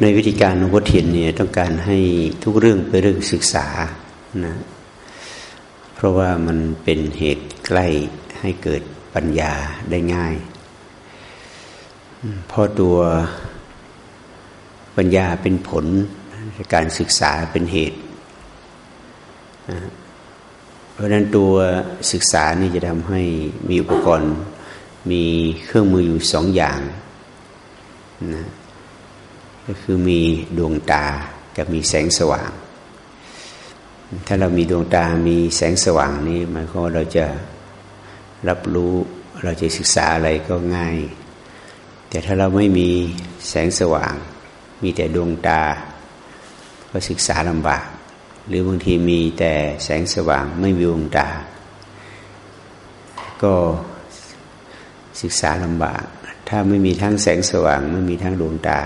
ในวิธีการหลวงพ่อเทียนเนี่ยต้องการให้ทุกเรื่องเป็นเรื่องศึกษานะเพราะว่ามันเป็นเหตุใกล้ให้เกิดปัญญาได้ง่ายเพราะตัวปัญญาเป็นผลการศึกษาเป็นเหตุเพราะนั้นตัวศึกษานี่จะทำให้มีอุปกรณ์มีเครื่องมืออยู่สองอย่างนะ ก็คือมีดวงตากับมีแสงสว่าง ถ้าเรามีดวงตามีแสงสว่างนี้หมายความว่าเราจะรับรู้เราจะศึกษาอะไรก็ง่าย แต่ถ้าเราไม่มีแสงสว่าง มีแต่ดวงตา ก็ศึกษาลำบาก หรือบางทีมีแต่แสงสว่างไม่มีดวงตา ก็ศึกษาลำบาก ถ้าไม่มีทั้งแสงสว่าง ไม่มีทั้งดวงตา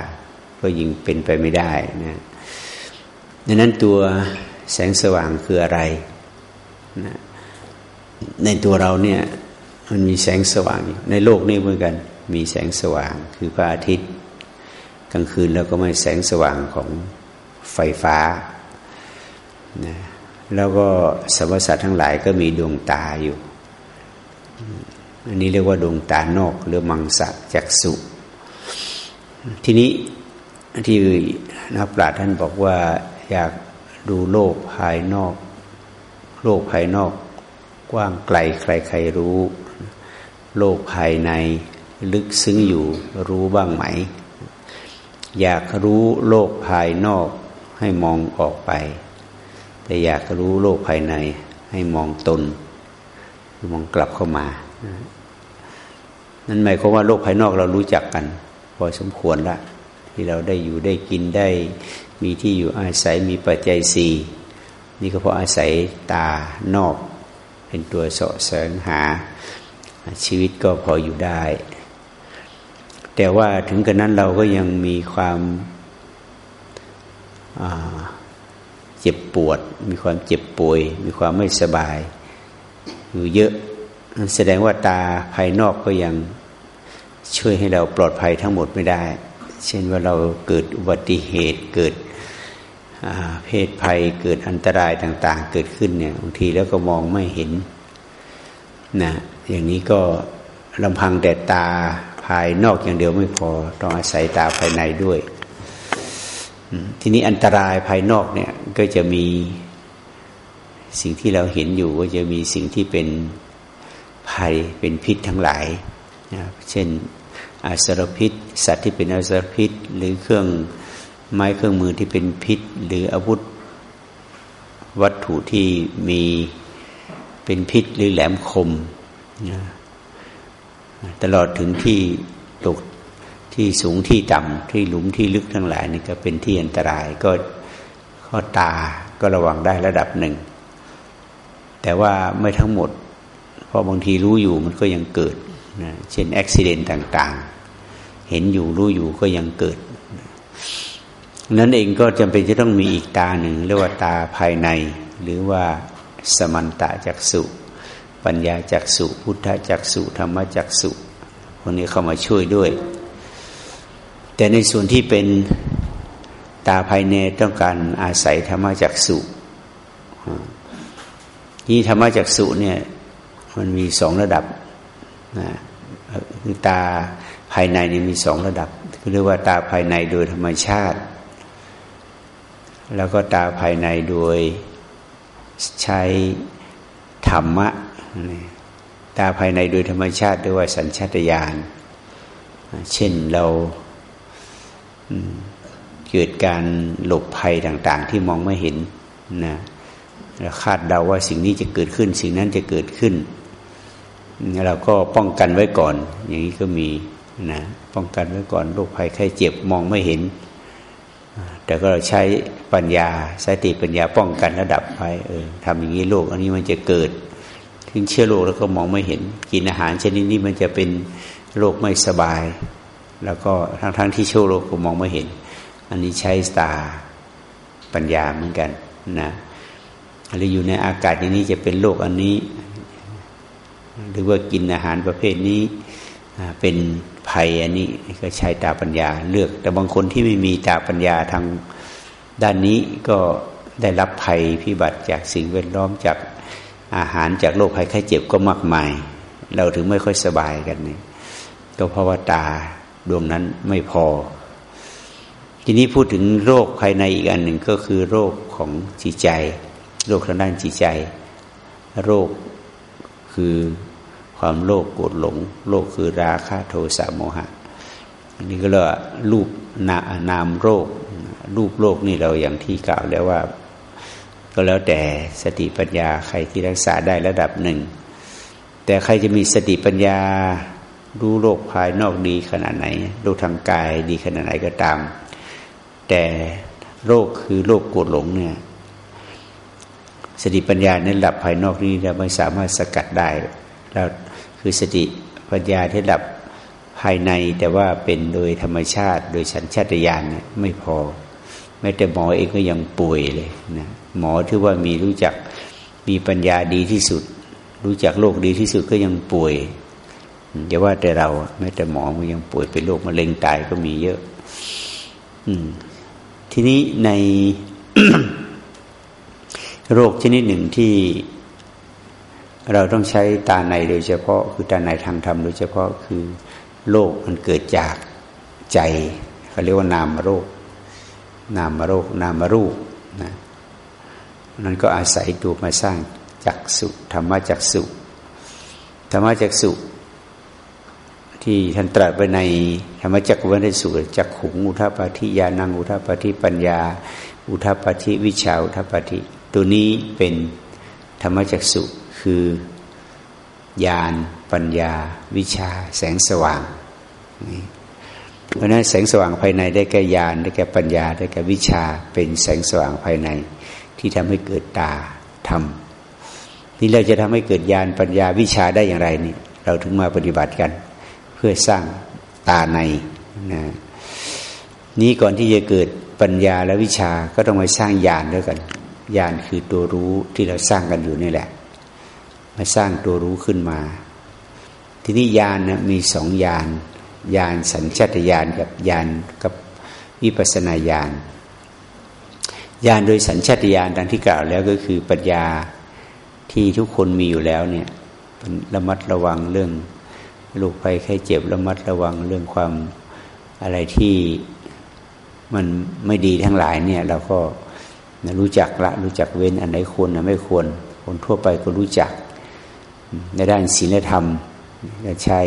ก็ยิ่งเป็นไปไม่ได้นะดังนั้นตัวแสงสว่างคืออะไรนะในตัวเราเนี่ยมันมีแสงสว่างอยู่ในโลกนี้เหมือนกัน มีแสงสว่างคือพระอาทิตย์ กลางคืนเราก็ไม่แสงสว่างของไฟฟ้านะแล้วก็สรรพสัตว์ทั้งหลายก็มีดวงตาอยู่ อันนี้เรียกว่าดวงตานอกหรือมังสะจักสุทีนี้ ที่นักปราชญ์ท่านบอกว่าอยากดูโลกภายนอก โลกภายนอก กว้างไกลใครๆรู้ โลกภายในลึกซึ้งอยู่รู้บ้างไหม อยากรู้โลกภายนอกให้มองออกไป แต่อยากรู้โลกภายในให้มองตนมองกลับเข้ามา นั่นหมายความว่าโลกภายนอกเรารู้จักกัน พอสมควรและ ที่เราได้อยู่ได้กินได้มีที่อยู่อาศัยมีปัจจัยสี่นี่ก็เพราะอาศัยตานอก เป็นตัวเสาะแสงหา ชีวิตก็พออยู่ได้ แต่ว่าถึงกระนั้นเราก็ยังมีความเจ็บปวด มีความเจ็บป่วย มีความไม่สบาย อยู่เยอะแสดงว่าตาภายนอกก็ยังช่วยให้เราปลอดภัยทั้งหมดไม่ได้ เช่นว่าเราเกิดอุบัติเหตุเกิดเพศภัยเกิดอันตรายต่าง ๆ เกิดขึ้นเนี่ยบางทีแล้วก็มองไม่เห็นนะอย่างนี้ก็ลำพังแต่ตาภายนอกอย่างเดียวไม่พอ ต้องอาศัยตาภายในด้วย ทีนี้อันตรายภายนอกเนี่ยก็จะมีสิ่งที่เราเห็นอยู่ก็จะมีสิ่งที่เป็นภัยเป็นพิษทั้งหลายนะเช่น อาสรพิษ สัตว์ที่เป็นอาสรพิษ หรือเครื่องไม้เครื่องมือที่เป็นพิษ หรืออาวุธวัตถุที่มีเป็นพิษหรือแหลมคมนะตลอดถึงที่ตกที่สูงที่ต่ำที่หลุมที่ลึกทั้งหลายนี่ก็เป็นที่อันตรายก็ข้อตาก็ระวังได้ระดับหนึ่ง แต่ว่าไม่ทั้งหมด เพราะบางทีรู้อยู่มันก็ยังเกิด นะเช่นอุบิเหตุต่างๆ เห็นอยู่รู้อยู่ก็ยังเกิด นั้นเองก็จำเป็นจะต้องมีอีกตาหนึ่งเรียกว่าตาภายใน หรือว่าสมันตะจักสุปัญญาจักสุพุทธจักสุธรรมจักสุคนนี้เข้ามาช่วยด้วย แต่ในส่วนที่เป็นตาภายในต้องการอาศัยธรรมจักสุนี่ธรรมจักสุเนี่ยมันมีสองระดับนะ ตาภายในนี่มีสองระดับคือเรียกว่าตาภายในโดยธรรมชาติ แล้วก็ตาภายในโดยใช้ธรรมะ ตาภายในโดยธรรมชาติด้วยว่าสัญชาตญาณเช่นเราเกิดการหลบภัยต่างๆ ที่มองไม่เห็นนะเราคาดเดาว่าสิ่งนี้จะเกิดขึ้น สิ่งนั้นจะเกิดขึ้น เราก็ป้องกันไว้ก่อน อย่างนี้ก็มีนะป้องกันไว้ก่อนโรคภัยไข้เจ็บมองไม่เห็น แต่ก็ใช้ปัญญาสติปัญญาป้องกันระดับไปเออทำอย่างนี้โรคอันนี้มันจะเกิดทิ้งเชื้อโรคแล้วก็มองไม่เห็น กินอาหารชนิดนี้มันจะเป็นโรคไม่สบาย แล้วก็ทั้งทั้งที่เชื้อโรคก็มองไม่เห็น อันนี้ใช้ตาปัญญาเหมือนกันนะหรืออยู่ในอากาศอย่างนี้จะเป็นโรคอันนี้ หรือว่ากินอาหารประเภทนี้เป็นภัยอันนี้ก็ใช้ตาปัญญาเลือก แต่บางคนที่ไม่มีตาปัญญาทางด้านนี้ก็ได้รับภัยพิบัติจากสิ่งแวดล้อมจากอาหารจากโรคภัยไข้เจ็บก็มากมาย เราถึงไม่ค่อยสบายกันนี่ก็เพราะว่าตาดวงนั้นไม่พอ ทีนี้พูดถึงโรคภายในอีกอันหนึ่งก็คือโรคของจิตใจ โรคทางด้านจิตใจ โรคคือ ความโลภโกรธหลง โลภคือราคะโทสะโมหะนนี้ก็เรียกว่ารูปนานามโรค รูปโรคนี่เราอย่างที่กล่าวแล้วว่า ก็แล้วแต่สติปัญญาใครที่รักษาได้ระดับหนึ่ง แต่ใครจะมีสติปัญญารู้โรคภายนอกดีขนาดไหนโรคทางกายดีขนาดไหนก็ตาม แต่โรคคือโรคโกรธหลงเนี่ยสติปัญญาในระดับภายนอกนี้เราไม่สามารถสกัดได้เรา คือสติปัญญาที่ดับภายในแต่ว่าเป็นโดยธรรมชาติ โดยสัญชาตญาณไม่พอ แม้แต่หมอเองก็ยังป่วยเลยนะหมอที่ว่ามีรู้จักมีปัญญาดีที่สุด รู้จักโรคดีที่สุดก็ยังป่วยอย่าว่าแต่เรา แม้แต่หมอมันยังป่วยเป็นโรคมะเร็งตายก็มีเยอะ อืม ทีนี้ในโรคชนิดหนึ่งที่ เราต้องใช้ตาในโดยเฉพาะ คือตาในทางธรรมโดยเฉพาะคือโรคมันเกิดจากใจเขาเรียกว่านามโรค นามโรค นามรูปนะนั้นก็อาศัยตัวมาสร้างจักสุธรรมจักสุธรรมจักสุที่ท่านตรัสไว้ในธรรมจักรวัฏสุจักขุงอุทปาทิยานังอุทปาทิปัญญา อุทปาทิวิชาอุทปาทิตัวนี้เป็นธรรมจักสุ คือญาณปัญญา วิชา แสงสว่างเพราะนั้นแสงสว่างภายในได้แก่ญาณได้แก่ปัญญา ได้แก่วิชาเป็นแสงสว่างภายใน ที่ทำให้เกิดตาธรรมนี่เราจะทำให้เกิดญาณปัญญาวิชาได้อย่างไรนี่เราถึงมาปฏิบัติกัน เพื่อสร้างตาในนะนี้ก่อนที่จะเกิดปัญญาและวิชาก็ต้องไปสร้างญาณด้วยกันญาณคือตัวรู้ที่เราสร้างกันอยู่นี่แหละ มาสร้างตัวรู้ขึ้นมา ทีนี้ญาณนะมีสองญาณญาณสัญชาตญาณกับญาณกับวิปัสนาญาณญาณโดยสัญชาตญาณดังที่กล่าวแล้วก็คือปัญญาที่ทุกคนมีอยู่แล้วเนี่ยระมัดระวังเรื่องลูกภัยไข้เจ็บระมัดระวังเรื่องความอะไรที่มันไม่ดีทั้งหลายเนี่ยเราก็รู้จักละรู้จักเว้นอันไหนควรอันไม่ควรคนทั่วไปก็รู้จัก ในด้านศีลธรรมจะใช้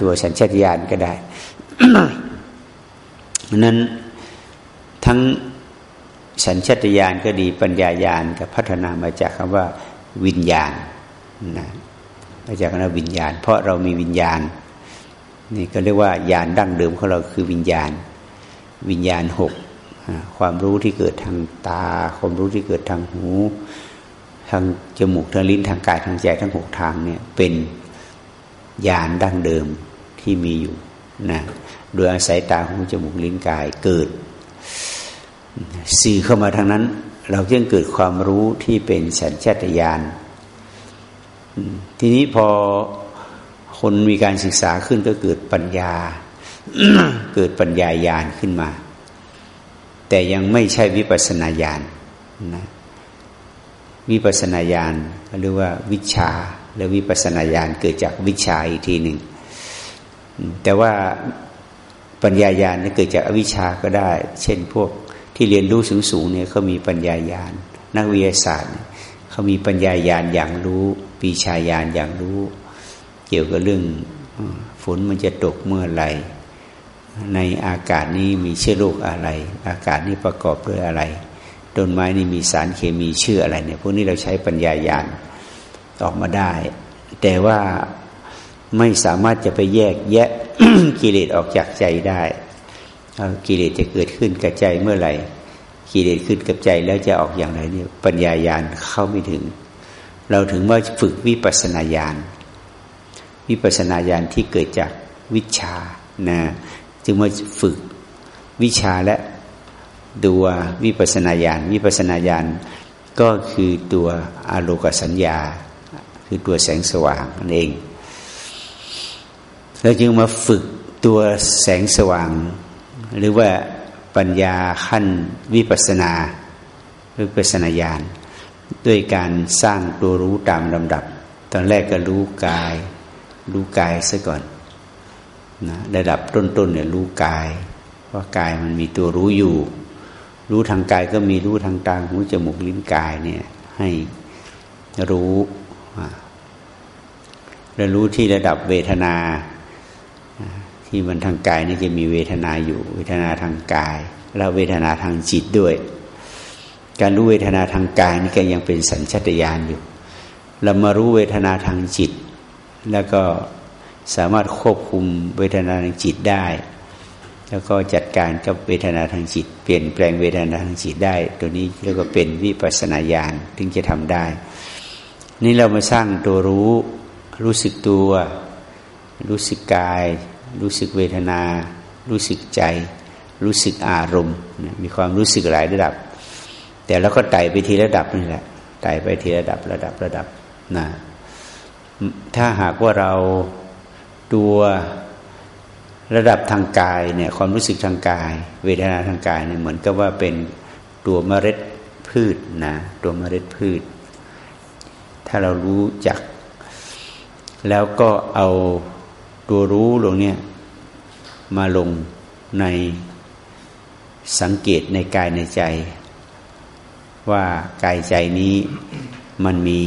ตัวสัญชาตญาณก็ได้นั้นทั้งสัญชาตญาณก็ดีปัญญาญาณก็พัฒนามาจากคำว่าวิญญาณนะมาจากคำว่าวิญญาณ เพราะเรามีวิญญาณ นี่ก็เรียกว่าญาณดั้งเดิมของเราคือวิญญาณ วิญญาณหกความรู้ที่เกิดทางตา ความรู้ที่เกิดทางหู ทางจมูกทางลิ้นทางกายทางใจทั้งหกทางเนี่ยเป็นญาณดั้งเดิมที่มีอยู่นะโดยอาศัยตาหูจมูกลิ้นกายเกิด สื่อเข้ามาทางนั้น เราจึงเกิดความรู้ที่เป็นสัญชาตญาณทีนี้พอคนมีการศึกษาขึ้นก็เกิดปัญญา เกิดปัญญาญาณขึ้นมา แต่ยังไม่ใช่วิปัสนาญาณนะ วิปัสนาญาณหรือว่าวิชาหรือวิปัสนาญาณเกิดจากวิชาอีกทีหนึ่งแต่ว่าปัญญาญาณเกิดจากอวิชาก็ได้ เช่นพวกที่เรียนรู้สูงสูงเนี่ยเขามีปัญญาญาณนักวิทยาศาสตร์เขามีปัญญาญาณอย่างรู้ปีชาญาณอย่างรู้ เกี่ยวกับเรื่องฝนมันจะตกเมื่อไหร่ในอากาศนี้มีเชื้อโรคอะไร อากาศนี้ประกอบด้วยอะไร ต้นไม้นี่มีสารเคมีชื่ออะไรเนี่ยพวกนี้เราใช้ปัญญาญาณออกมาได้ แต่ว่าไม่สามารถจะไปแยกแยะกิเลสออกจากใจได้กิเลสจะเกิดขึ้นกับใจเมื่อไหร่กิเลสขึ้นกับใจแล้วจะออกอย่างไรเนี่ยปัญญาญาณเข้าไม่ถึง เราถึงว่าฝึกวิปัสนาญาณวิปัสนาญาณที่เกิดจากวิชานะจึงมาฝึกวิชาและ ตัววิปัสนาญาณวิปัสนาญาณก็คือตัวอารมณ์สัญญา คือตัวแสงสว่างนั่นเองเราจึงมาฝึกตัวแสงสว่าง หรือว่าปัญญาขั้นวิปัสนาวิปัสนาญาณด้วยการสร้างตัวรู้ตามลำดับ ตอนแรกก็รู้กาย รู้กายซะก่อนนะระดับต้นๆเนี่ยรู้กายว่ากายมันมีตัวรู้อยู่ รู้ทางกายก็มีรู้ทางตาหูจมูกลิ้นกายเนี่ยให้รู้แล้วรู้ที่ระดับเวทนาที่มันทางกายนี่จะมีเวทนาอยู่ เวทนาทางกาย แล้วเวทนาทางจิตด้วย การรู้เวทนาทางกายนี่ก็ยังเป็นสัญชตาตญาณอยู่เรามารู้เวทนาทางจิต แล้วก็สามารถควบคุมเวทนาทางจิตได้ แล้วก็จัดการกับเวทนาทางจิต เปลี่ยนแปลงเวทนาทางจิตได้ ตัวนี้เรียกว่าเป็นวิปัสนาญาณถึงจะทำได้ นี่เรามาสร้างตัวรู้รู้สึกตัว รู้สึกกาย รู้สึกเวทนา รู้สึกใจ รู้สึกอารมณ์ มีความรู้สึกหลายระดับ แต่เราก็ไต่ไปทีระดับนี่แหละไต่ไปทีระดับระดับระดับนะถ้าหากว่าเราตัว ระดับทางกายเนี่ยความรู้สึกทางกาย เวทนาทางกายเนี่ยเหมือนกับว่าเป็นตัวเมล็ดพืชนะตัวเมล็ดพืช ถ้าเรารู้จัก แล้วก็เอาตัวรู้ตรงนี้มาลงในสังเกตในกายในใจ ว่ากายใจนี้มันมี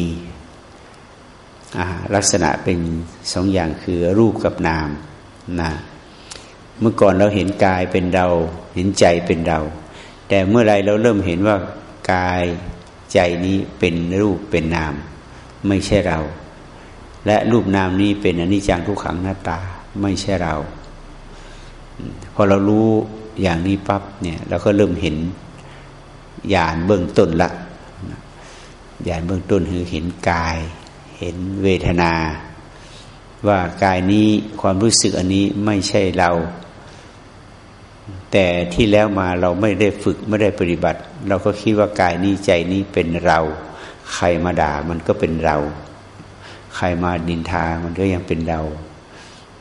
ลักษณะเป็นสองอย่างคือรูปกับนามนะ เมื่อก่อนเราเห็นกายเป็นเรา เห็นใจเป็นเรา แต่เมื่อไรเราเริ่มเห็นว่ากายใจนี้เป็นรูปเป็นนาม ไม่ใช่เรา และรูปนามนี้เป็นอนิจจังทุกขังหน้าตา ไม่ใช่เรา พอเรารู้อย่างนี้ปั๊บเนี่ยเราก็เริ่มเห็นญาณเบื้องต้นละญาณเบื้องต้นคือเห็นกาย เห็นเวทนา ว่ากายนี้ความรู้สึกอันนี้ไม่ใช่เรา แต่ที่แล้วมาเราไม่ได้ฝึกไม่ได้ปฏิบัติ เราก็คิดว่ากายนี้ใจนี้เป็นเรา ใครมาด่ามันก็เป็นเรา ใครมาดินทามันก็ยังเป็นเรา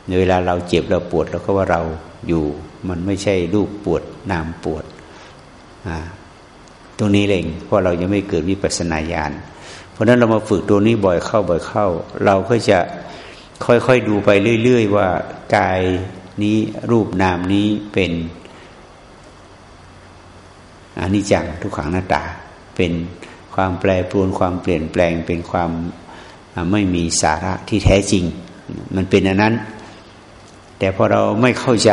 ในเวลาเราเจ็บเราปวดเราก็ว่าเราอยู่ มันไม่ใช่รูปปวดนามปวดตรงนี้เองเพราะเรายังไม่เกิดวิปัสสนาญาณเพราะนั้นเรามาฝึกตัวนี้บ่อยเข้าบ่อยเข้า เราก็จะค่อยๆดูไปเรื่อย ๆ ว่ากายนี้รูปนามนี้เป็น อนิจจังทุกขังหน้าตา เป็นความแปรปรวนความเปลี่ยนแปลงเป็นความไม่มีสาระที่แท้จริง มันเป็นอันนั้น แต่พอเราไม่เข้าใจ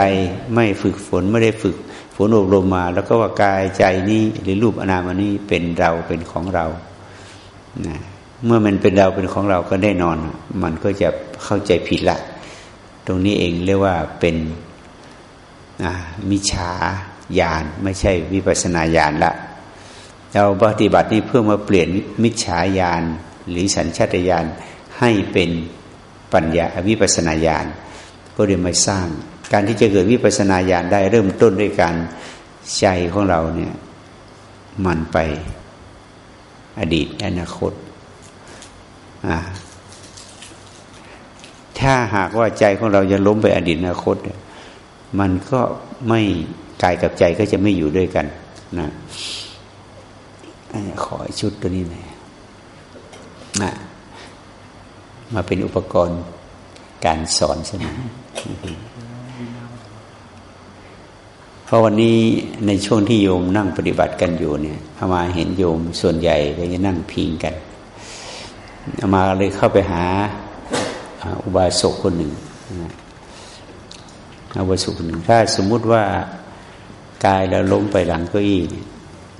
ไม่ฝึกฝนไม่ได้ฝึกฝนอบรมมา แล้วก็ว่ากายใจนี้หรือรูปอนามอันนี้เป็นเราเป็นของเรานะเมื่อมันเป็นเราเป็นของเราก็แน่นอน มันก็จะเข้าใจผิดละ ตรงนี้เองเรียกว่าเป็นมิจฉา ญาณไม่ใช่วิปัสนาญาณละ เราปฏิบัตินี้เพื่อมาเปลี่ยนมิจฉาญาณหรือสัญชาตญาณให้เป็นปัญญาวิปัสนาญาณก็เรียนมาสร้าง การที่จะเกิดวิปัสนาญาณได้เริ่มต้นด้วยการใจของเราเนี่ยมันไปอดีตอนาคต ถ้าหากว่าใจของเราจะล้มไปอดีตอนาคต มันก็ไม่ กายกับใจก็จะไม่อยู่ด้วยกันนะขอชุดตัวนี้หน่อยนะมาเป็นอุปกรณ์การสอนใช่ไหมราะวันนี้ในช่วงที่โยมนั่งปฏิบัติกันอยู่เนี่ยอามาเห็นโยมส่วนใหญ่ก็จะนั่งพิงกันอามาเลยเข้าไปหาอุบาสกคนหนึ่งอุบาสกคนหนึ่งถ้าสมมุติว่า กายเราล้มไปหลังเก้าอี้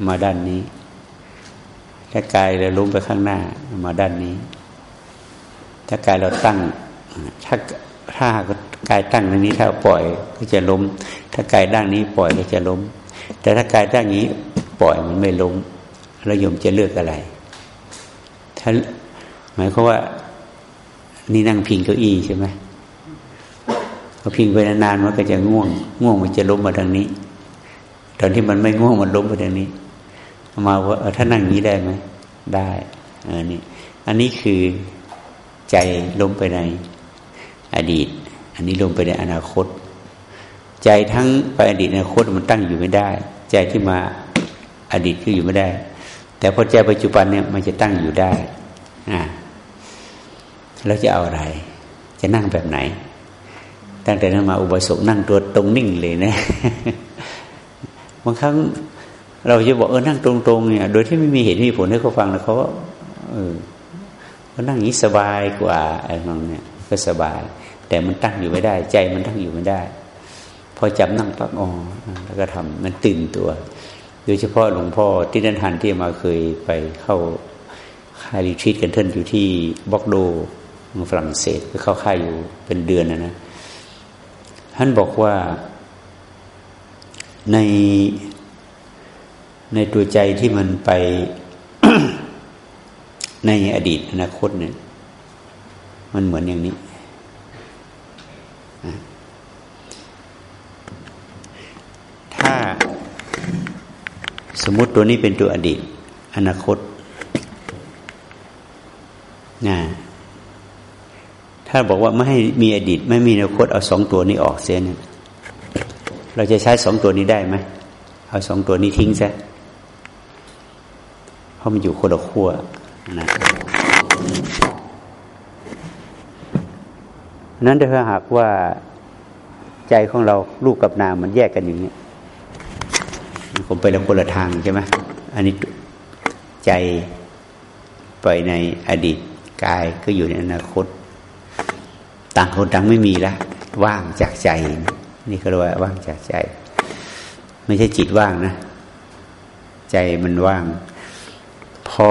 มาด้านนี้ ถ้ากายเราล้มไปข้างหน้ามาด้านนี้ ถ้ากายเราตั้ง ถ้าถ้ากายตั้งตรงนี้ถ้าปล่อยก็จะล้ม ถ้ากายด้านนี้ปล่อยก็จะล้ม แต่ถ้ากายด้านนี้ปล่อยมันไม่ล้มแล้วโยมจะเลือกอะไร ถ้าหมายความว่า นี่นั่งพิงเก้าอี้ใช่ไหมพอพิงไปนานๆมันก็จะง่วง ง่วงมันจะล้มมาทางนี้ ตอนที่มันไม่ง่วงมันล้มไปทางนี้ มาว่าถ้านั่งนี้ได้ไหมได้อันนี้ อันนี้คือใจล้มไปในอดีต อันนี้ลงไปในอนาคต ใจทั้งไปอดีตอนาคตมันตั้งอยู่ไม่ได้ ใจที่มาอดีตก็อยู่ไม่ได้ แต่พอใจปัจจุบันเนี่ยมันจะตั้งอยู่ได้อ่าแล้วจะเอาอะไร จะนั่งแบบไหน ตั้งแต่นั้นมาอุบาสกนั่งตัวตรงนิ่งเลยนะ บางครั้งเราจะบอกเออนั่งตรงๆเนี่ย โดยที่ไม่มีเหตุมีผลให้เขาฟังแล้วเขาเออก็นั่งนี้สบายกว่าไอ้นั่นเนี่ยก็สบาย แต่มันตั้งอยู่ไม่ได้ ใจมันตั้งอยู่ไม่ได้ พอจับนั่งปั๊บอ๋อแล้วก็ทำมันตื่นตัว โดยเฉพาะหลวงพ่อที่นันทันที่มาเคยไปเข้าค่ายรีทรีตกันเทินอยู่ที่บอกโดฝรั่งเศสไปเข้าค่ายอยู่เป็นเดือนนะนะท่านบอกว่า ในในตัวใจที่มันไปในอดีตอนาคตเนี่ย มันเหมือนอย่างนี้ ถ้าสมมติตัวนี้เป็นตัวอดีต อนาคตนะถ้าบอกว่าไม่ให้มีอดีต ไม่มีอนาคตเอาสองตัวนี้ออกเสียเนี่ย เราจะใช้สองตัวนี้ได้ไหมเอาสองตัวนี้ทิ้งซะเพราะมันอยู่คนละขั้วนะนั้นถ้าหากว่าใจของเราลูกกับนามมันแยกกันอย่างนี้ผมไปแล้วคนละทางใช่ไหมอันนี้ใจไปในอดีตกายก็อยู่ในอนาคต ต่างคนต่างไม่มีล้วว่างจากใจ นี่ก็เรียกว่าว่างจากใจ ไม่ใช่จิตว่างนะ ใจมันว่าง พอ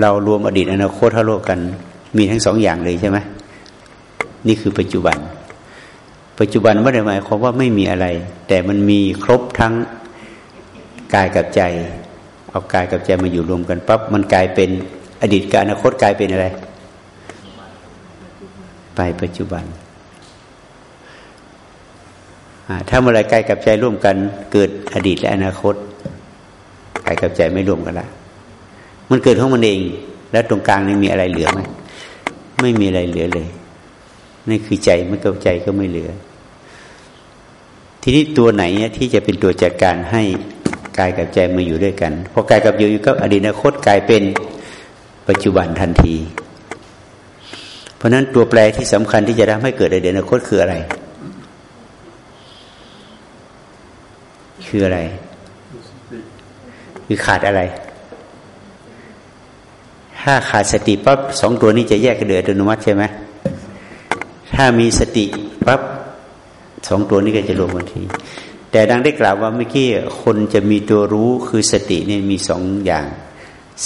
เรารวมอดีตอนาคตเท่าโลกกัน มีทั้งสองอย่างเลยใช่ไหมนี่คือปัจจุบัน ปัจจุบันไม่ได้หมายความว่าไม่มีอะไร แต่มันมีครบทั้งกายกับใจ เอากายกับใจมาอยู่รวมกันปั๊บมันกลายเป็นอดีตกับอนาคตกลายเป็นอะไร ไปปัจจุบัน ถ้าเมื่อไรกายกับใจร่วมกัน เกิดอดีตและอนาคตกายกับใจไม่ร่วมกันละมันเกิดของมันเอง แล้วตรงกลางนี่มีอะไรเหลือไหมไม่มีอะไรเหลือเลยนี่คือใจเมื่อกับใจก็ไม่เหลือ ทีนี้ตัวไหนที่จะเป็นตัวจัดการให้กายกับใจมาอยู่ด้วยกันพอกายกับอยู่กับอดีตอนาคตกลายเป็นปัจจุบันทันที เพราะนั้นตัวแปรที่สำคัญที่จะทำให้เกิดอดีตอนาคตคืออะไร คืออะไร คือขาดอะไร ถ้าขาดสติปั๊บสองตัวนี้จะแยกกันเดือดอัตโนมัติใช่ไหมถ้ามีสติปั๊บสองตัวนี้ก็จะรวมกันที แต่ดังได้กล่าวว่าเมื่อกี้คนจะมีตัวรู้คือสติเนี่ยมีสองอย่าง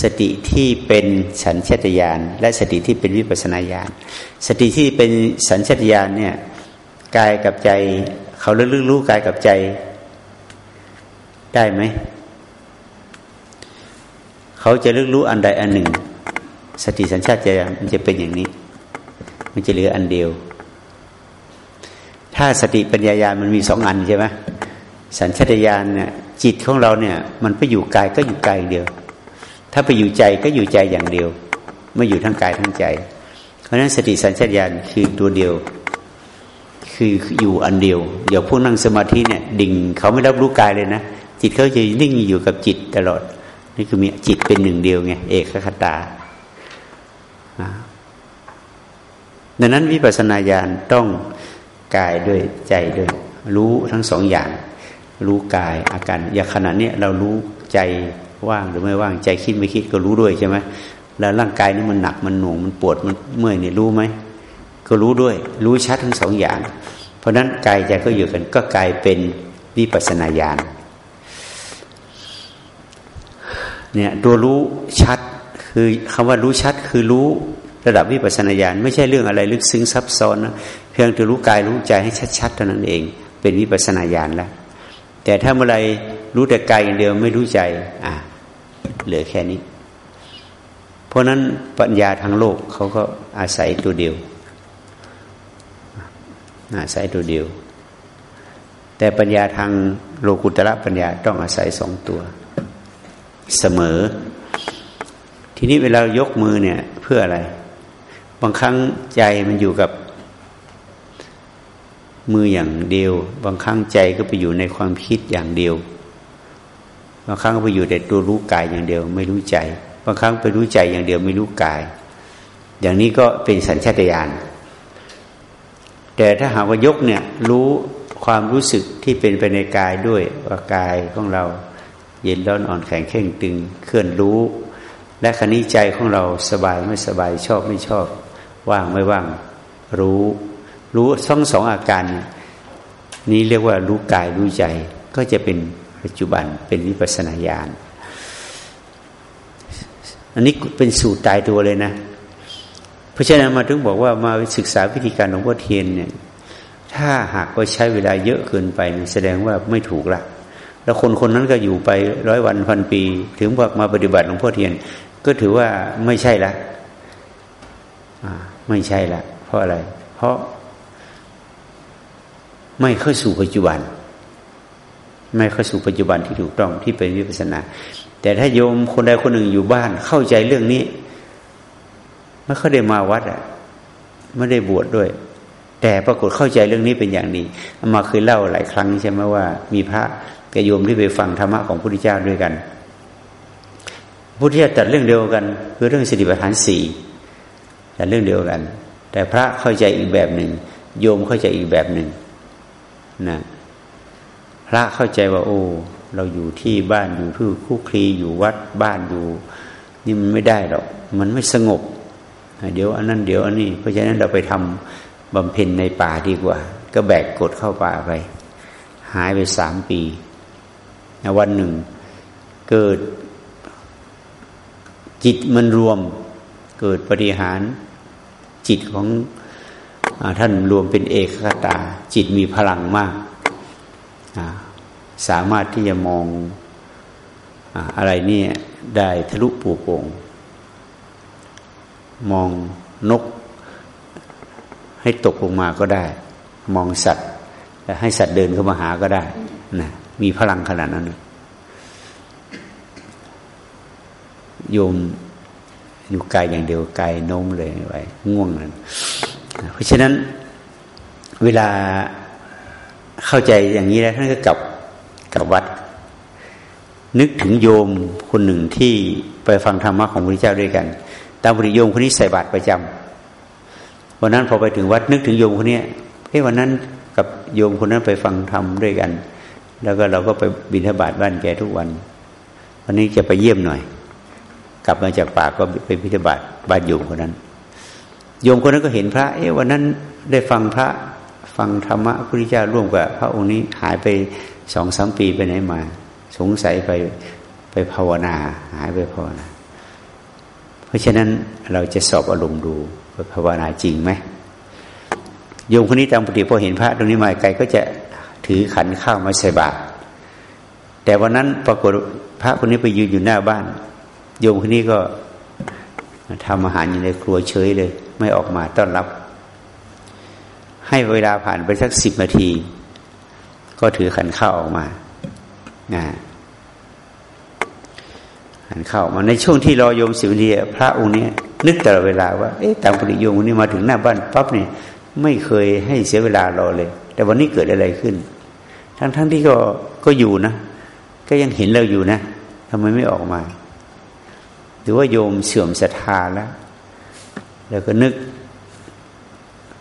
สติที่เป็นสัญชตาตญาณและสติที่เป็นวิปัสนาญาณสติที่เป็นสัญชตาตญาณเนี่ยกายกับใจ เขาเลึกรู้กายกับใจ ได้ไหม เขาจะลึกรู้อันใดอันหนึ่ง สติสัญชาตญาณมันจะเป็นอย่างนี้ มันจะเหลืออันเดียว ถ้าสติปัญญายาณมันมีสองอันใช่ไหมสัญชาตญาณเนี่ยจิตของเราเนี่ย มันไปอยู่กายก็อยู่กายอย่างเดียว ถ้าไปอยู่ใจก็อยู่ใจอย่างเดียว ไม่อยู่ทั้งกายทั้งใจ เพราะฉะนั้นสติสัญชาตญาณคือตัวเดียว คืออยู่อันเดียวอย่างพวกนั่งสมาธิเนี่ย ดิ่งเขาไม่รับรู้กายเลยนะ จิตเขาจะนิ่งอยู่กับจิตตลอด นี่คือมีจิตเป็นหนึ่งเดียวไงเอกคตาดังนั้นวิปัสสนาญาณต้องกายด้วยใจด้วยรู้ทั้งสองอย่าง รู้กายอาการอย่างขณะนี้เรารู้ใจว่างหรือไม่ว่างใจคิดไม่คิดก็รู้ด้วยใช่ไหมแล้วร่างกายนี้มันหนักมันหน่วงมันปวดมันเมื่อยเนี่ยรู้ไหมก็รู้ด้วย รู้ชัดทั้งสองอย่าง เพราะฉะนั้นกายใจก็อยู่กันก็กลายเป็นวิปัสนาญาณ เนี่ยตัวรู้ชัดคือคำว่ารู้ชัดคือรู้ระดับวิปัสสนาญาณไม่ใช่เรื่องอะไรลึกซึ้งซับซ้อนนะเพียงแต่รู้กายรู้ใจให้ชัดๆเท่านั้นเอง เป็นวิปัสสนาญาณแล้ว แต่ถ้าเมื่อไรรู้แต่กายอย่างเดียวไม่รู้ใจอะเหลือแค่นี้ เพราะนั้นปัญญาทางโลกเขาก็อาศัยตัวเดียว อาศัยตัวเดียว แต่ปัญญาทางโลกุตระปัญญาต้องอาศัยสองตัว เสมอ ทีนี้เวลายกมือเนี่ย เพื่ออะไร บางครั้งใจมันอยู่กับ มืออย่างเดียว บางครั้งใจก็ไปอยู่ในความคิดอย่างเดียว บางครั้งก็ไปอยู่แต่ตัวรู้กายอย่างเดียว ไม่รู้ใจ บางครั้งไปรู้ใจอย่างเดียวไม่รู้กาย อย่างนี้ก็เป็นสัญชาตญาณแต่ถ้าหากว่ายกเนี่ยรู้ความรู้สึกที่เป็นไปในกายด้วยว่ากายของเรา เย็นร้อนอ่อนแข็งเข่งตึงเคลื่อนรู้ และคณิใจของเราสบายไม่สบายชอบไม่ชอบ ว่างไม่ว่าง รู้ รู้ทั้งสองอาการ นี้เรียกว่ารู้กายรู้ใจ ก็จะเป็นปัจจุบันเป็นวิปัสนาญาณอันนี้เป็นสูตรตายตัวเลยนะ เพราะฉะนั้นมาถึงบอกว่ามาศึกษาวิธีการหลวงพ่อเทียนเนี่ย ถ้าหากว่าใช้เวลาเยอะเกินไปแสดงว่าไม่ถูกละ แล้วคนคนนั้นก็อยู่ไปร้อยวันพันปี ถึงบอกมาปฏิบัติหลวงพ่อเทียน ก็ถือว่าไม่ใช่ละไม่ใช่ละ เพราะอะไร เพราะไม่เข้าสู่ปัจจุบัน ไม่เข้าสู่ปัจจุบันที่ถูกต้องที่เป็นวิปัสนา แต่ถ้าโยมคนใดคนหนึ่งอยู่บ้านเข้าใจเรื่องนี้ไม่เขาได้มาวัดอะไม่ได้บวชดด้วย แต่ปรากฏเข้าใจเรื่องนี้เป็นอย่างดีมาเคยเล่าหลายครั้งใช่ไหมว่า มีพระ กโยมที่ไปฟังธรรมะของพระพุทธเจ้าด้วยกันพุทธเจ้าตัดเรื่องเดียวกัน คือเรื่องสติปัฏฐานสี่แต่เรื่องเดียวกัน แต่พระเข้าใจอีกแบบหนึ่ง โยมเข้าใจอีกแบบหนึ่งนะพระเข้าใจว่า โอ้เราอยู่ที่บ้านอยู่ที่คู่คลีอยู่วัดบ้านอยู่ นี่มันไม่ได้หรอก มันไม่สงบ เดี๋ยวอันนั้นเดี๋ยวอันนี้ เพราะฉะนั้นเราไปทำบำเพ็ญในป่าดีกว่า ก็แบกกดเข้าป่าไป หายไปสามปี วันหนึ่ง เกิดจิตมันรวม เกิดปฏิหาร จิตของอท่านรวมเป็นเอกคตา จิตมีพลังมาก สามารถที่จะมองอะไรนี่ได้ทะลุปูโป่งมองนกให้ตกลงมาก็ได้ มองสัตว์ให้สัตว์เดินเข้ามาหาก็ได้นะ มีพลังขนาดนั้นโยมอยู่กายอย่างเดียวกายโน้มเลยไว้ง่วงนั้นเพราะฉะนั้นเวลาเข้าใจอย่างนี้แล้วท่านก็กลับกลับวัด นึกถึงโยมคนหนึ่งที่ไปฟังธรรมะของพระพุทธเจ้าด้วยกัน ตามบริโยมคนนี้ใส่บาตรประจำวันนั้นพอไปถึงวัดนึกถึงโยมคนนี้เฮ้วันนั้นกับโยมคนนั้นไปฟังธรรมด้วยกัน แล้วก็เราก็ไปบิณฑบาตบ้านแกทุกวัน วันนี้จะไปเยี่ยมหน่อย กลับมาจากป่าก็ไปบิณฑบาตบ้านโยมคนนั้น โยมคนนั้นก็เห็นพระ เอ๊ะวันนั้นได้ฟังพระฟังธรรมะพุทธเจ้าร่วมกับพระองค์นี้หายไปสองสามปีไปไหนมา สงสัยไปไปภาวนา หายไปภาวนา เพราะฉะนั้นเราจะสอบอารมณ์ดูภาวนาจริงไหมโยมคนนี้ตามปกติพอเห็นพระตรงนี้มาไกลก็จะ ถือขันข้าวมาใส่บาตรแต่วันนั้นปรากฏพระคนนี้ไปยืนอยู่หน้าบ้าน โยมคนนี้ก็ทำอาหารอยู่ในครัวเฉยเลย ไม่ออกมาต้อนรับ ให้เวลาผ่านไปสักสิบนาที ก็ถือขันข้าวออกมานะขันข้าวมาในช่วงที่รอโยมสิบนาทีพระองค์นี้นึกต่ละเวลาว่าเอ๊ะตามปริโยมวันนี้มาถึงหน้าบ้านปั๊บเนี่ยไม่เคยให้เสียเวลารอเลย แต่วันนี้เกิดอะไรขึ้น ทั้งทั้งที่ก็ก็อยู่นะ ก็ยังเห็นเราอยู่นะทำไมไม่ออกมา หรือว่าโยมเสื่อมศรัทธาแล้ว แล้วก็นึก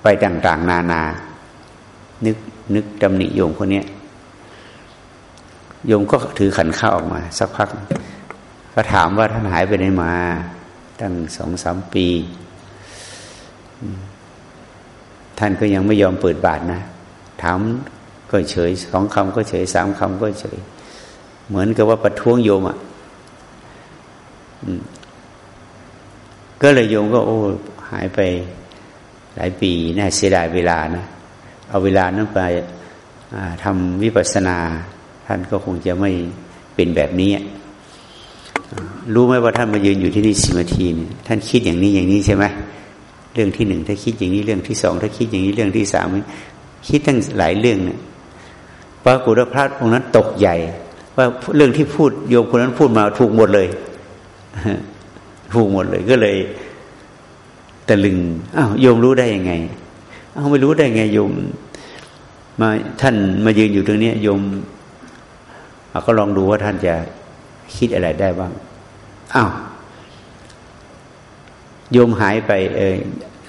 ไปต่างๆ นานา นึกนึกดำหนิโยมคนนี้โยมก็ถือขันข้าวออกมา สักพัก ก็ถามว่าท่านหายไปไหนมา ตั้งสองสามปี ท่านก็ยังไม่ยอมเปิดบาทนะ ถาม ก็เฉยสองคำก็เฉยสามคำก็เฉย เหมือนกับว่าประท้วงโยมอะ่ะก็เลยโยมก็โอ้หายไปหลายปีน่าเสียดายเวลานะเอาเวลานั้นไปทำวิปัสสนา ท่านก็คงจะไม่เป็นแบบนี้รู้ไหมว่าท่านมายืนอยู่ที่นี่สิบนาทีนี่ท่านคิดอย่างนี้อย่างนี้ใช่ไหมเรื่องที่หนึ่งถ้าคิดอย่างนี้เรื่องที่สองถ้าคิดอย่างนี้เรื่องที่สามคิดตั้งหลายเรื่องเนี่ย ปรากฏว่าพระองค์นั้นตกใหญ่ ว่าเรื่องที่พูดโยมคนนั้นพูดมาถูกหมดเลยถูกหมดเลยก็เลยตะลึงอ้าวโยมรู้ได้ยังไงอ้าวไม่รู้ได้ไงโยม มาท่านมายืนอยู่ตรงนี้โยมก็ลองดูว่าท่านจะคิดอะไรได้บ้างอ้าวโยมหายไป เออ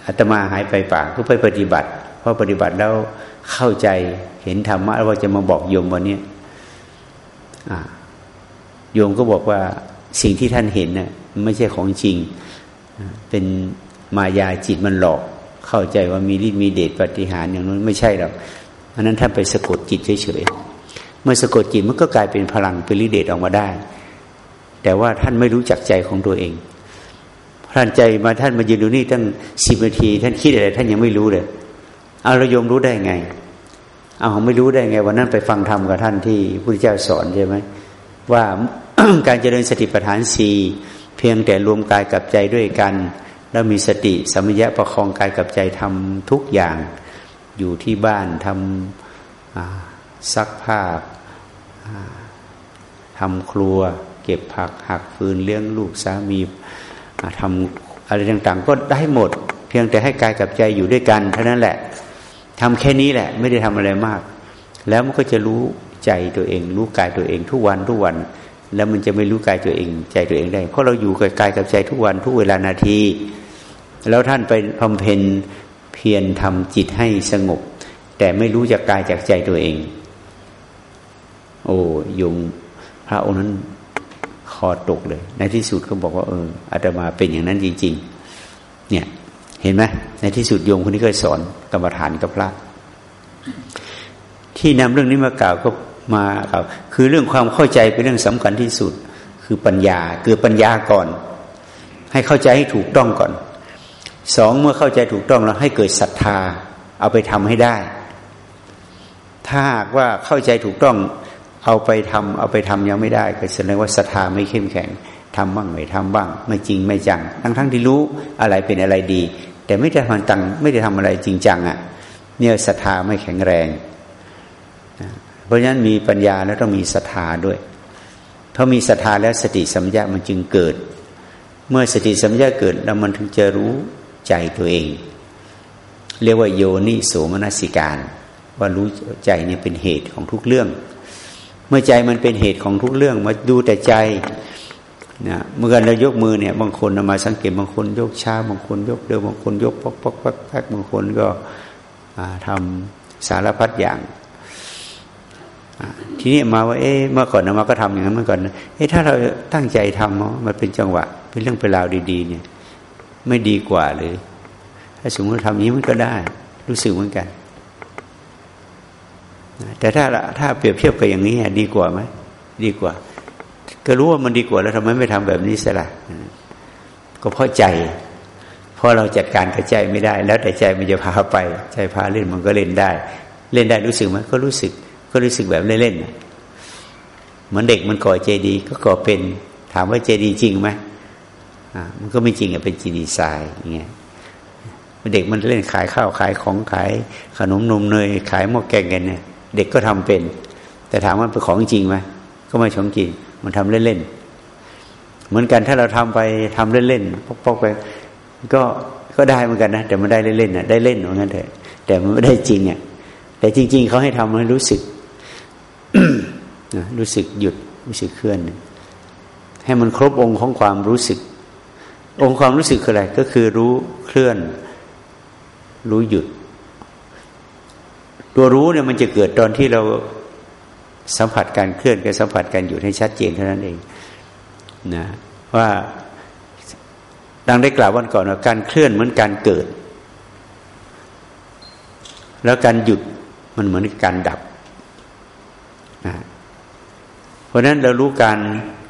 อาตมาหายไปป่าก็ไปปฏิบัติเพราะปฏิบัติแล้ว เข้าใจเห็นธรรมะว่าจะมาบอกโยมวันนี้โยมก็บอกว่าสิ่งที่ท่านเห็นน่ะไม่ใช่ของจริง เป็นมายาจิตมันหลอก เข้าใจว่ามีฤทธิ์มีเดชปฏิหารอย่างนั้นไม่ใช่หรอกอันนั้นท่านไปสะกดจิตเฉยๆเมื่อสะกดจิตมันก็กลายเป็นพลังเป็นฤทธิ์เดชออกมาได้ แต่ว่าท่านไม่รู้จักใจของตัวเองท่านใจมาท่านมายืนดูนี่ตั้งสิบนาที ท่านคิดอะไรท่านยังไม่รู้เลย เอาเราโยมรู้ได้ไง เอาไม่รู้ได้ไงวันนั้นไปฟังธรรมกับท่านที่พระพุทธเจ้าสอนใช่ไหมว่าการเจริญสติปัฏฐานสี่เพียงแต่รวมกายกับใจด้วยกัน แล้วมีสติสมยะประคองกายกับใจทำทุกอย่างอยู่ที่บ้านทำซักผ้าทำครัว เก็บผักหักฟืนเลี้ยงลูกสามีทำอะไรต่างๆ ก็ได้หมด เพียงแต่ให้กายกับใจอยู่ด้วยกันเท่านั้นแหละ ทำแค่นี้แหละ ไม่ได้ทำอะไรมาก แล้วมันก็จะรู้ใจตัวเอง รู้กายตัวเองทุกวันทุกวัน แล้วมันจะไม่รู้กายตัวเอง ใจตัวเองได้ เพราะเราอยู่กับกายกับใจทุกวันทุกเวลานาที แล้วท่านไปพำเพ็ญเพียรทำจิตให้สงบ แต่ไม่รู้จากกายจากใจตัวเอง โอ้ยงพระองค์นั้นคอตกเลย ในที่สุดก็บอกว่าเอออาตมาเป็นอย่างนั้นจริง ๆ เนี่ย เห็นไหมในที่สุดโยมคนนี้ก็สอนกรรมฐานกับพระ ที่นำเรื่องนี้มากล่าวก็มาครับ คือเรื่องความเข้าใจเป็นเรื่องสำคัญที่สุด คือปัญญาเกิดปัญญาก่อน ให้เข้าใจให้ถูกต้องก่อนสองเมื่อเข้าใจถูกต้องแล้วให้เกิดศรัทธา เอาไปทำให้ได้ ถ้าหากว่าเข้าใจถูกต้องเอาไปทำเอาไปทำยังไม่ได้ก็แสดงว่าศรัทธาไม่เข้มแข็ง ทำบ้างไม่ทำบ้าง ไม่จริงไม่จัง ทั้งทั้งที่รู้อะไรเป็นอะไรดี แต่ไม่ได้ทำตังไม่ได้ทำอะไรจริงจังอะ่ะเนี่ยศรัทธาไม่แข็งแรง เพราะฉะนั้นมีปัญญาแล้วต้องมีศรัทธาด้วยพรามีศรัทธาแล้วสติสัมยามันจึงเกิด เมื่อสติสัมยาเกิดแล้วมันถึงจะรู้ใจตัวเอง เรียกว่าโยนิโสมนสิการ ว่ารู้ใจเนี่ยเป็นเหตุของทุกเรื่อง เมื่อใจมันเป็นเหตุของทุกเรื่องมาดูแต่ใจ นะเมื่อเรายกมือเนี่ย บางคนมาสังเกตบางคนยกช้าบางคนยกเร็วบางคนยกปอกปอกปักปักบางคนก็ทำสารพัดอย่างทีนี้มาว่าเอ๊ะเมื่อก่อนนะมาก็ทำอย่างนั้นเมื่อก่อนเอ๊ะถ้าเราตั้งใจทำเนาะมันเป็นจังหวะ เป็นเรื่องเป็นราวดีๆ เนี่ย ไม่ดีกว่าเลยถ้าสมมติทำนี้มันก็ได้ รู้สึกเหมือนกันแต่ถ้าถ้าเปรียบเทียบกับอย่างนี้ดีกว่าไหมดีกว่า ก็รู้ว่ามันดีกว่าแล้วทำไมไม่ทำแบบนี้สิละก็เพราะใจเพราะเราจัดการกับใจไม่ได้ แล้วแต่ใจมันจะพาไป ใจพาเล่นมันก็เล่นได้ เล่นได้รู้สึกไหมก็รู้สึก ก็รู้สึกแบบเล่นๆเหมือนเด็กมันก่อใจดี ก็ก่อเป็นถามว่าใจดีจริงไหมมันก็ไม่จริงอะเป็นจีดีไซน์อย่างเงี้ยเด็กมันเล่นขายข้าวขายของขายขนมนมเนยขายหม้อแกงกันเนี่ย เด็กก็ทำเป็น แต่ถามว่าเป็นของจริงไหมก็ไม่ของจริง มันทำเล่นๆเหมือนกันถ้าเราทำไปทำเล่นๆปอกๆไป ก็ก็ได้เหมือนกันนะแต่มันได้เล่นๆนะได้เล่นเหมือนกันเถอะแต่มันไม่ได้จริงอะแต่จริง ๆเขาให้ทำให้รู้สึกรู้สึกหยุดรู้สึกเคลื่อน ให้มันครบองค์ของความรู้สึก องค์ความรู้สึกคืออะไร ก็คือรู้เคลื่อน รู้หยุด ตัวรู้เนี่ยมันจะเกิดตอนที่เรา สัมผัสการเคลื่อนกับสัมผัสการหยุดให้ชัดเจนเท่านั้นเองนะว่าดังได้กล่าววันก่อนว่าการเคลื่อนเหมือนการเกิด แล้วการหยุดมันเหมือนการดับนะเพราะนั้นเรารู้การ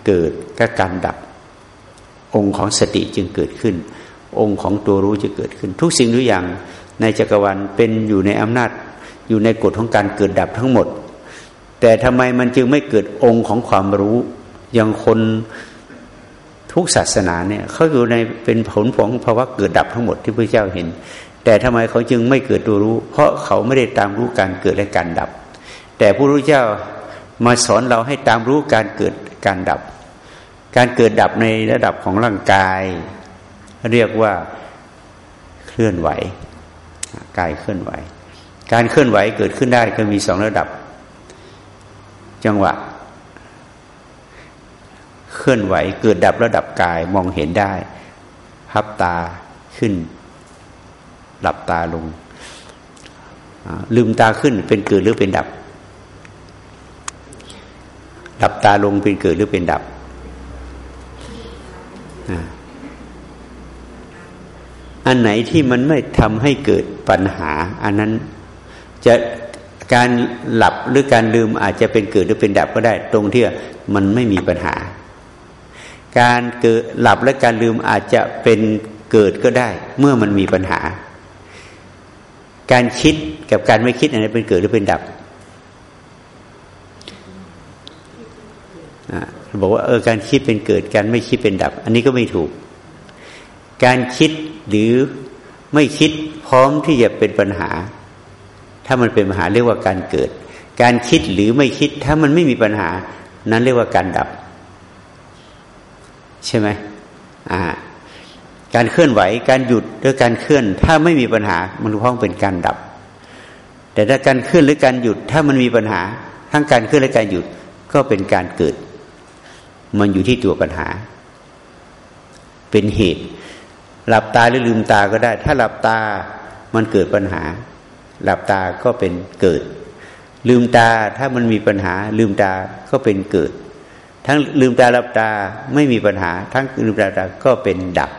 เกิดกับการดับ องค์ของสติจึงเกิดขึ้น องค์ของตัวรู้จะเกิดขึ้น ทุกสิ่งทุกอย่างในจักรวาลเป็นอยู่ในอำนาจอยู่ในกฎของการเกิดดับทั้งหมด แต่ทำไมมันจึงไม่เกิดองค์ของความรู้ อย่างคนทุกศาสนาเนี่ยเขาอยู่ในเป็นผลของภาวะเกิดดับทั้งหมดที่พระเจ้าเห็น แต่ทำไมเขาจึงไม่เกิดตัวรู้ เพราะเขาไม่ได้ตามรู้การเกิดและการดับ แต่พระพุทธเจ้ามาสอนเราให้ตามรู้การเกิดการดับ การเกิดดับในระดับของร่างกาย เรียกว่าเคลื่อนไหวกายเคลื่อนไหว การเคลื่อนไหวเกิดขึ้นได้ก็มีสองระดับ จังหวะ เคลื่อนไหวเกิดดับระดับกายมองเห็นได้ พับตาขึ้น หลับตาลง ลืมตาขึ้นเป็นเกิดหรือเป็นดับ หลับตาลงเป็นเกิดหรือเป็นดับอันไหนที่มันไม่ทำให้เกิดปัญหา อันนั้นจะ การหลับหรือการลืมอาจจะเป็นเกิดหรือเป็นดับก็ได้ ตรงที่มันไม่มีปัญหา การเกิดหลับและการลืมอาจจะเป็นเกิดก็ได้ เมื่อมันมีปัญหา การคิดกับการไม่คิดอันนี้เป็นเกิดหรือเป็นดับบอกว่าเออการคิดเป็นเกิดการไม่คิดเป็นดับ อันนี้ก็ไม่ถูก การคิดหรือไม่คิดพร้อมที่จะเป็นปัญหา ถ้ามันเป็นปัญหาเรียกว่าการเกิด การคิดหรือไม่คิด ถ้ามันไม่มีปัญหา นั้นเรียกว่าการดับ ใช่ไหมอ่าการเคลื่อนไหวการหยุดหรือการเคลื่อน ถ้าไม่มีปัญหา มันพ้องเป็นการดับ แต่ถ้าการเคลื่อนหรือการหยุด ถ้ามันมีปัญหา ทั้งการเคลื่อนและการหยุดก็เป็นการเกิด มันอยู่ที่ตัวปัญหา เป็นเหตุ หลับตาหรือลืมตาก็ได้ ถ้าหลับตามันเกิดปัญหา หลับตาก็เป็นเกิด ลืมตาถ้ามันมีปัญหา ลืมตาก็เป็นเกิด ทั้งลืมตาหลับตาไม่มีปัญหา ทั้งลืมตาตาก็เป็นดับ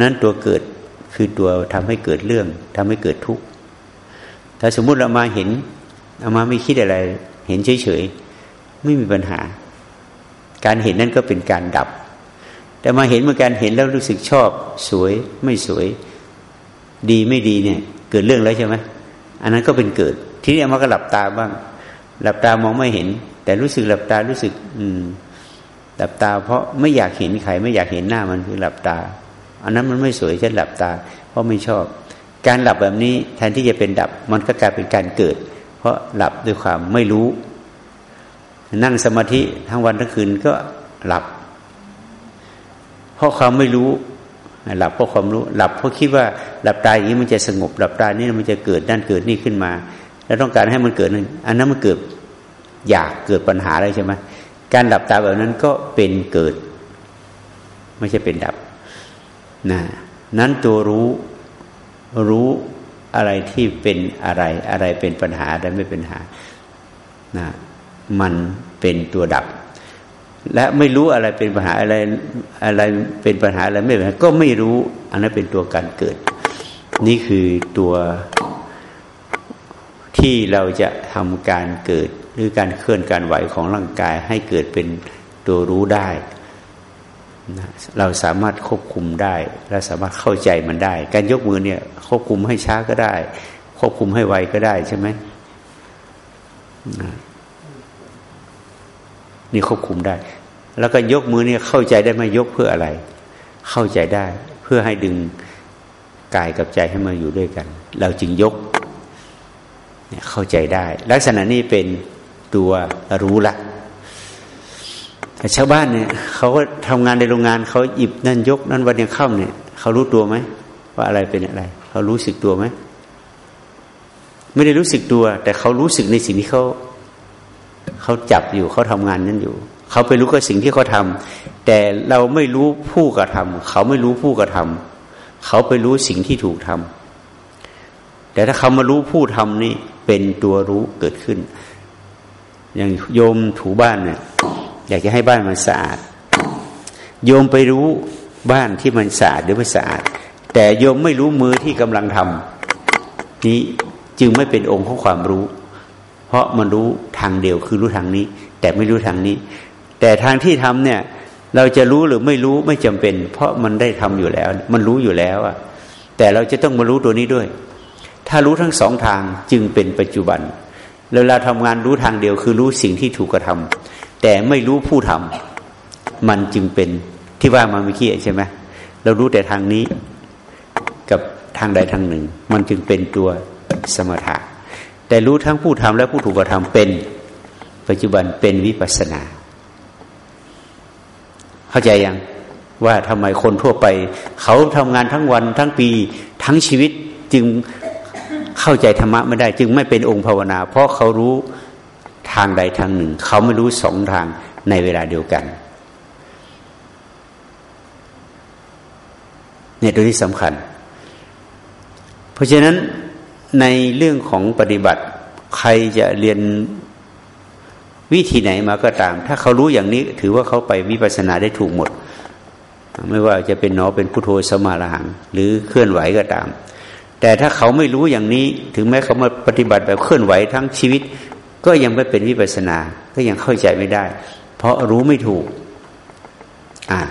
นั้นตัวเกิดคือตัวทำให้เกิดเรื่องทำให้เกิดทุกข์ถ้าสมมุติเรามาเห็นเอามาไม่คิดอะไร เห็นเฉยไม่มีปัญหา การเห็นนั่นก็เป็นการดับ แต่มาเห็นเมื่อการเห็นแล้วรู้สึกชอบ สวยไม่สวย ดีไม่ดีเนี่ย เกิดเรื่องแล้วใช่ไหมอันนั้นก็เป็นเกิด ทีนี้มาก็หลับตาบ้าง หลับตามองไม่เห็น แต่รู้สึกหลับตารู้สึก อืม หลับตา เพราะไม่อยากเห็นใครไม่อยากเห็นหน้ามันคือหลับตา อันนั้นมันไม่สวยฉันหลับตา เพราะไม่ชอบ การหลับแบบนี้แทนที่จะเป็นดับ มันก็กลายเป็นการเกิด เพราะหลับด้วยความไม่รู้ นั่งสมาธิทั้งวันทั้งคืนก็หลับ เพราะความไม่รู้ หลับเพราะความรู้หลับเพราะคิดว่าหลับตาอย่างนี้มันจะสงบหลับตานี่มันจะเกิดนั่นเกิดนี่ขึ้นมา แล้วต้องการให้มันเกิดนั่นอันนั้นมันเกิดอยากเกิดปัญหาอะไรใช่ไหมการหลับตาแบบนั้นก็เป็นเกิด ไม่ใช่เป็นดับนะนั้นตัวรู้รู้อะไรที่เป็นอะไร อะไรเป็นปัญหาอะไรไม่เป็นปัญหานะมันเป็นตัวดับ และไม่รู้อะไรเป็นปัญหาอะไรอะไรเป็นปัญหาอะไรไม่เป็นก็ไม่รู้ อันนั้นเป็นตัวการเกิด นี่คือตัวที่เราจะทำการเกิด หรือการเคลื่อนการไหวของร่างกายให้เกิดเป็นตัวรู้ได้ เราสามารถควบคุมได้ และสามารถเข้าใจมันได้ การยกมือเนี่ย ควบคุมให้ช้าก็ได้ ควบคุมให้ไวก็ได้ใช่ไหม นี่ควบคุมได้ แล้วก็ยกมือเนี่ยเข้าใจได้ไหมยกเพื่ออะไร เข้าใจได้ เพื่อให้ดึงกายกับใจให้มาอยู่ด้วยกัน เราจึงยกเนี่ยเข้าใจได้ ลักษณะนี้เป็นตัวรู้ละชาวบ้านเนี่ยเขาก็ทำงานในโรงงานเขาหยิบนั่นยกนั่นวันยังค่ำเนี่ยเขารู้ตัวไหมว่าอะไรเป็นอะไร เขารู้สึกตัวไหมไม่ได้รู้สึกตัว แต่เขารู้สึกในสิ่งที่เขา เขาจับอยู่เขาทำงานนั้นอยู่ เขาไปรู้กับสิ่งที่เขาทาแต่เราไม่รู้ผู้กระทำเขาไม่รู้ผู้กระทำเขาไปรู้สิ่งที่ถูกทำแต่ถ้าเขามารู้ผู้ทำนี่เป็นตัวรู้เกิดขึ้น อย่างโยมถูบ้านเนี่ยอยากจะให้บ้านมันสะอาด โยมไปรู้บ้านที่มันสะอาดหรือไม่สะอาด แต่โยมไม่รู้มือที่กำลังทำนี้จึงไม่เป็นองค์ของความรู้ เพราะมันรู้ทางเดียวคือรู้ทางนี้ แต่ไม่รู้ทางนี้ แต่ทางที่ทำเนี่ย เราจะรู้หรือไม่รู้ไม่จำเป็น เพราะมันได้ทำอยู่แล้ว มันรู้อยู่แล้วอะแต่เราจะต้องมารู้ตัวนี้ด้วย ถ้ารู้ทั้งสองทางจึงเป็นปัจจุบันเวลาทำงานรู้ทางเดียวคือรู้สิ่งที่ถูกกระทำแต่ไม่รู้ผู้ทำมันจึงเป็นที่ว่ามาเมื่อกี้ใช่ไหมเรารู้แต่ทางนี้กับทางใดทางหนึ่ง มันจึงเป็นตัวสมถะ แต่รู้ทั้งผู้ทำและผู้ถูกกระทำเป็น ปัจจุบันเป็นวิปัสนา เข้าใจยังว่าทำไมคนทั่วไป เขาทำงานทั้งวันทั้งปีทั้งชีวิตจึงเข้าใจธรรมะไม่ได้ จึงไม่เป็นองค์ภาวนา เพราะเขารู้ทางใดทางหนึ่ง เขาไม่รู้สองทางในเวลาเดียวกันเนี่ยตัวที่สำคัญ เพราะฉะนั้น ในเรื่องของปฏิบัติ ใครจะเรียนวิธีไหนมาก็ตาม ถ้าเขารู้อย่างนี้ ถือว่าเขาไปวิปัสสนาได้ถูกหมด ไม่ว่าจะเป็นนอเป็นพุทโธสมาลหัง หรือเคลื่อนไหวก็ตาม แต่ถ้าเขาไม่รู้อย่างนี้ ถึงแม้เขามาปฏิบัติแบบเคลื่อนไหวทั้งชีวิต ก็ยังไม่เป็นวิปัสสนา ก็ยังเข้าใจไม่ได้ เพราะรู้ไม่ถูก อ่า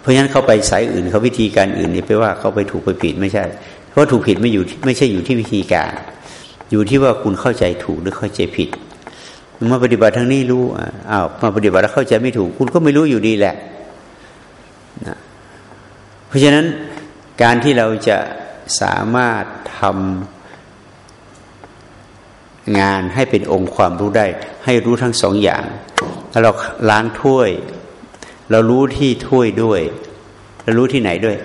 เพราะฉะนั้นเขาไปสายอื่นเขาวิธีการอื่นนี่ไปว่าเขาไปถูกไปผิดไม่ใช่เราะถูกผิดไม่อยู่ไม่ใช่อยู่ที่วิธีการ อยู่ที่ว่าคุณเข้าใจถูกหรือเข้าใจผิดมาปฏิบัติทางนี้รู้อ้าวมาปฏิบัติแล้วเข้าใจไม่ถูก คุณก็ไม่รู้อยู่ดีแหละนะเพราะฉะนั้นการที่เราจะสามารถทำงานให้เป็นองค์ความรู้ได้ ให้รู้ทั้งสองอย่างถ้าเราล้างถ้วย เรารู้ที่ถ้วยด้วย เรารู้ที่ไหนด้วย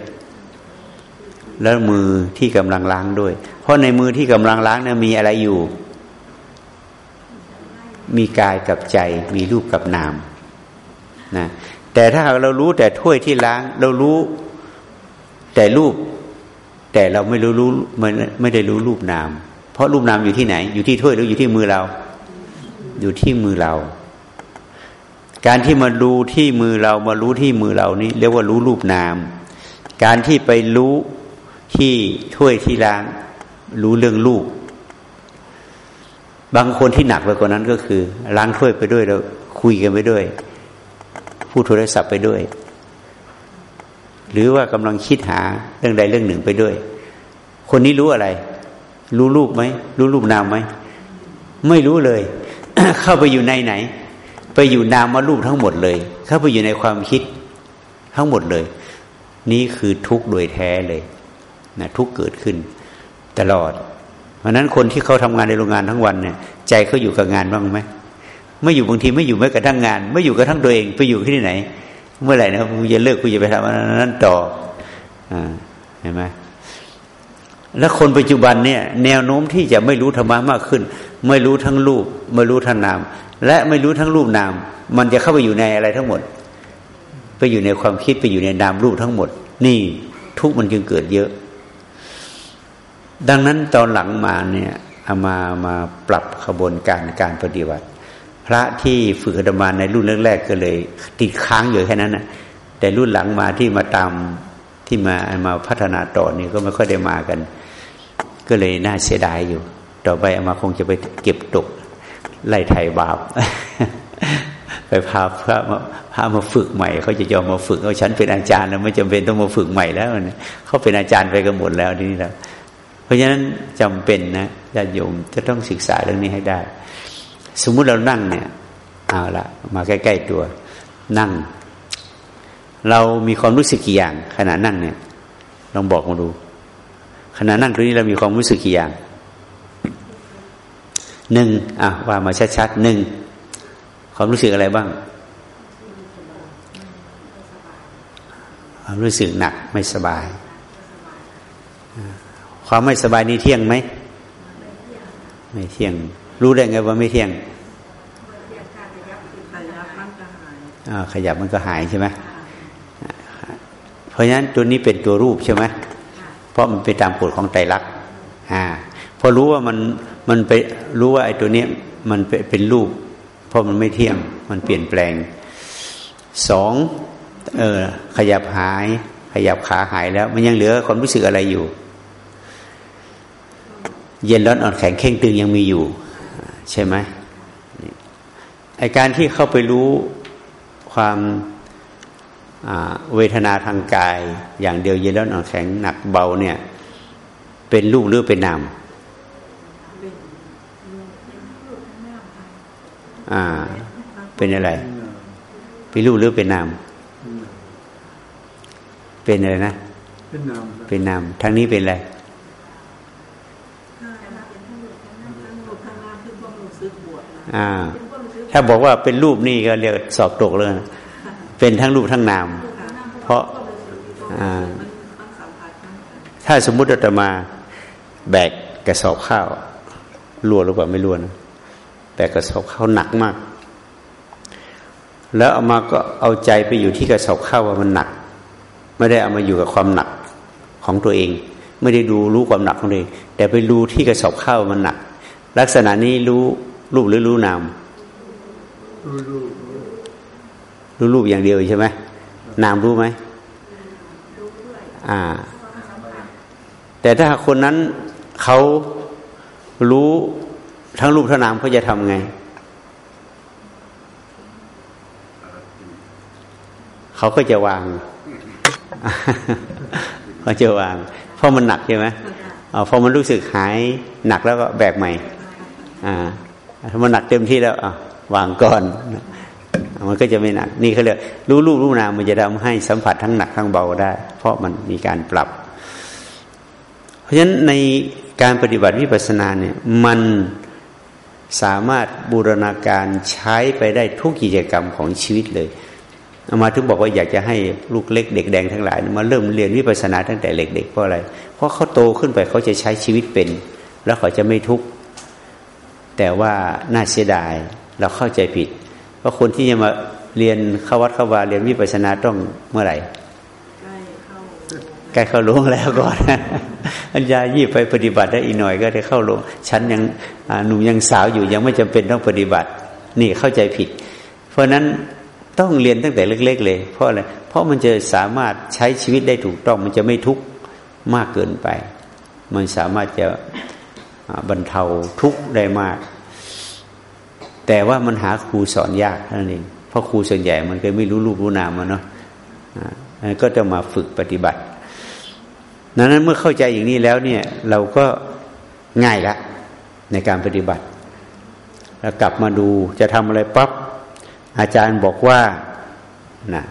แล้วมือที่กำลังล้างด้วย เพราะในมือที่กำลังล้างเนี่ยมีอะไรอยู่ มีกายกับใจ มีรูปกับนามนะแต่ถ้าเรารู้แต่ถ้วยที่ล้าง เรารู้แต่รูป แต่เราไม่รู้รู้ไม่ไม่ได้รู้รูปนาม เพราะรูปนามอยู่ที่ไหน อยู่ที่ถ้วยหรืออยู่ที่มือเรา อยู่ที่มือเรา การที่มาดูที่มือเรามารู้ที่มือเรานี่เรียกว่ารู้รูปนาม การที่ไปรู้ ที่ถ้วยที่ล้างรู้เรื่องรูปบางคนที่หนักไปกว่านั้นก็คือ ล้างถ้วยไปด้วยแล้วคุยกันไปด้วย พูดโทรศัพท์ไปด้วย หรือว่ากำลังคิดหาเรื่องใดเรื่องหนึ่งไปด้วย คนนี้รู้อะไร รู้รูปไหมรู้รูปนามไหมไม่รู้เลย เข้าไปอยู่ในไหน ไปอยู่นามมารูปทั้งหมดเลย เข้าไปอยู่ในความคิดทั้งหมดเลย นี่คือทุกข์โดยแท้เลย นะทุกเกิดขึ้นตลอด เพราะนั้นคนที่เขาทำงานในโรงงานทั้งวันเนี่ยใจเขาอยู่กับงานบ้างไหมไม่อยู่บางทีไม่อยู่แม้กระทั่งงาน ไม่อยู่กระทั่งตัวเองไปอยู่ที่ไหน เมื่อไหร่นะคุณจะเลิกคุณจะไปทำอันนั้นต่ออเห็นไหมแล้วคนปัจจุบันเนี่ย แนวโน้มที่จะไม่รู้ธรรมะมากขึ้น ไม่รู้ทั้งรูป ไม่รู้ทั้งนาม และไม่รู้ทั้งรูปนาม มันจะเข้าไปอยู่ในอะไรทั้งหมด ไปอยู่ในความคิดไปอยู่ในนามรูปทั้งหมด นี่ทุกมันจึงเกิดเยอะ ดังนั้นตอนหลังมาเนี่ยเอามามาปรับขบวนการการปฏิบัติ พระที่ฝึกธรรมาในรุ่นแรกๆก็เลย ติดค้างอยู่แค่นั้นนะแต่รุ่นหลังมาที่มาตามที่มามาพัฒนาต่อนี่ก็ไม่ค่อยได้มากัน ก็เลยน่าเสียดายอยู่ ต่อไปเอามาคงจะไปเก็บตกไล่ไถ่บาป ไปพาพระมาพามาฝึกใหม่เขาจะยอมมาฝึกเอาฉันเป็นอาจารย์แล้วไม่จำเป็นต้องมาฝึกใหม่แล้วเขาเป็นอาจารย์ไปกันหมดแล้วทีนี้แล้ว ราะฉะนั้นจำเป็นนะญาติโยมจะต้องศึกษาเรื่องนี้ให้ได้ สมมุติเรานั่งเนี่ยเอาละมาใกล้ ๆตัว นั่ง เรามีความรู้สึกกี่อย่าง ขณะนั่งเนี่ยลองบอกมาดู ขณะนั่งตรงนี้เรามีความรู้สึกกี่อย่างหนึ่งอะว่ามาชัดๆหนึ่งความรู้สึกอะไรบ้างความรู้สึกหนักไม่สบาย ความไม่สบายนี้เที่ยงไหมไม่เที่ยง รู้ได้ไงว่าไม่เที่ยงขยับมันก็หายใช่ไหมเพราะฉะนั้นตัวนี้เป็นตัวรูปใช่ไหมเพราะมันไปตามกฎของไตรลักษณ์อ่าพอรู้ว่ามันมันไปรู้ว่าไอ้ตัวนี้มันเป็นรูป เพราะมันไม่เที่ยง มันเปลี่ยนแปลงสองเออขยับหาย ขยับขาหายแล้ว มันยังเหลือความรู้สึกอะไรอยู่ เย็นร้อนอ่อนแข็งเข่งตึงยังมีอยู่ ใช่ไหมไอการที่เข้าไปรู้ความเวทนาทางกาย อย่างเดียวเย็นร้อนอ่อนแข็งหนักเบาเนี่ย เป็นรูปหรือเป็นนามอ่า เป็นอะไร เป็นรูปหรือเป็นนามเป็นอะไรนะ เป็นนามเป็นนามทางนี้เป็นอะไร อ่า ถ้าบอกว่าเป็นรูปนี่ก็เรียกสอบตกเลย เป็นทั้งรูปทั้งนาม เพราะอ่าถ้าสมมุติเราจะมาแบกกระสอบข้าวรั่วหรือเปล่าไม่รั่วนะแบกกระสอบข้าวหนักมาก แล้วเอามาก็เอาใจไปอยู่ที่กระสอบข้าวว่ามันหนัก ไม่ได้เอามาอยู่กับความหนักของตัวเอง ไม่ได้ดูรู้ความหนักของตัวเองแต่ไปรู้ที่กระสอบข้าวมันหนัก ลักษณะนี้รู้ รูปหรือรู้นามรู้รูปอย่างเดียวใช่ไหมนามรู้ไหมอ่า แต่ถ้าคนนั้นเขารู้ทั้งรูปทั้งนามเขาจะทำไง เขาก็จะวางเขาจะวาง เพราะมันหนักใช่ไหมอ๋อพอมันรู้สึกหายหนักแล้วก็แบกใหม่ อ่า ถ้ามันหนักเต็มที่แล้วอะวางก่อน มันก็จะไม่หนัก นี่เขาเรียกรู้รูปรู้นามมันจะทำให้สัมผัสทั้งหนักทั้งเบาได้ เพราะมันมีการปรับ เพราะฉะนั้นในการปฏิบัติวิปัสสนาเนี่ยมันสามารถบูรณาการใช้ไปได้ทุกกิจกรรมของชีวิตเลยอามาถึงบอกว่าอยากจะให้ลูกเล็กเด็กแดงทั้งหลายมาเริ่มเรียนวิปัสสนาตั้งแต่เด็กๆเพราะอะไร เพราะเขาโตขึ้นไปเขาจะใช้ชีวิตเป็น แล้วเขาจะไม่ทุกข์ แต่ว่าน่าเสียดายเราเข้าใจผิดเพราะคนที่จะมาเรียนเข้าวัดเข้าวาเรียนวิปัสสนาต้องเมื่อไหร่ใกล้เข้าลงแล้วก่อนอัญญายี่ไปปฏิบัติได้อีกหน่อยก็ได้เข้าลงฉันยังหนุ่มยังสาวอยู่ยังไม่จำเป็นต้องปฏิบัติ นี่เข้าใจผิด เพราะนั้นต้องเรียนตั้งแต่เล็ก ๆ เลย เพราะอะไรเพราะมันจะสามารถใช้ชีวิตได้ถูกต้องมันจะไม่ทุกข์มากเกินไป มันสามารถจะ บรรเทาทุกข์ได้มาก แต่ว่ามันหาครูสอนยากเท่านั่นเองเพราะครูส่วนใหญ่มันก็ไม่รู้รูปรู้นามมันเนาะก็จะมาฝึกปฏิบัติดังนั้นเมื่อเข้าใจอย่างนี้แล้วเนี่ย เราก็ง่ายละในการปฏิบัติแล้วกลับมาดูจะทำอะไรปับ๊บอาจารย์บอกว่านะ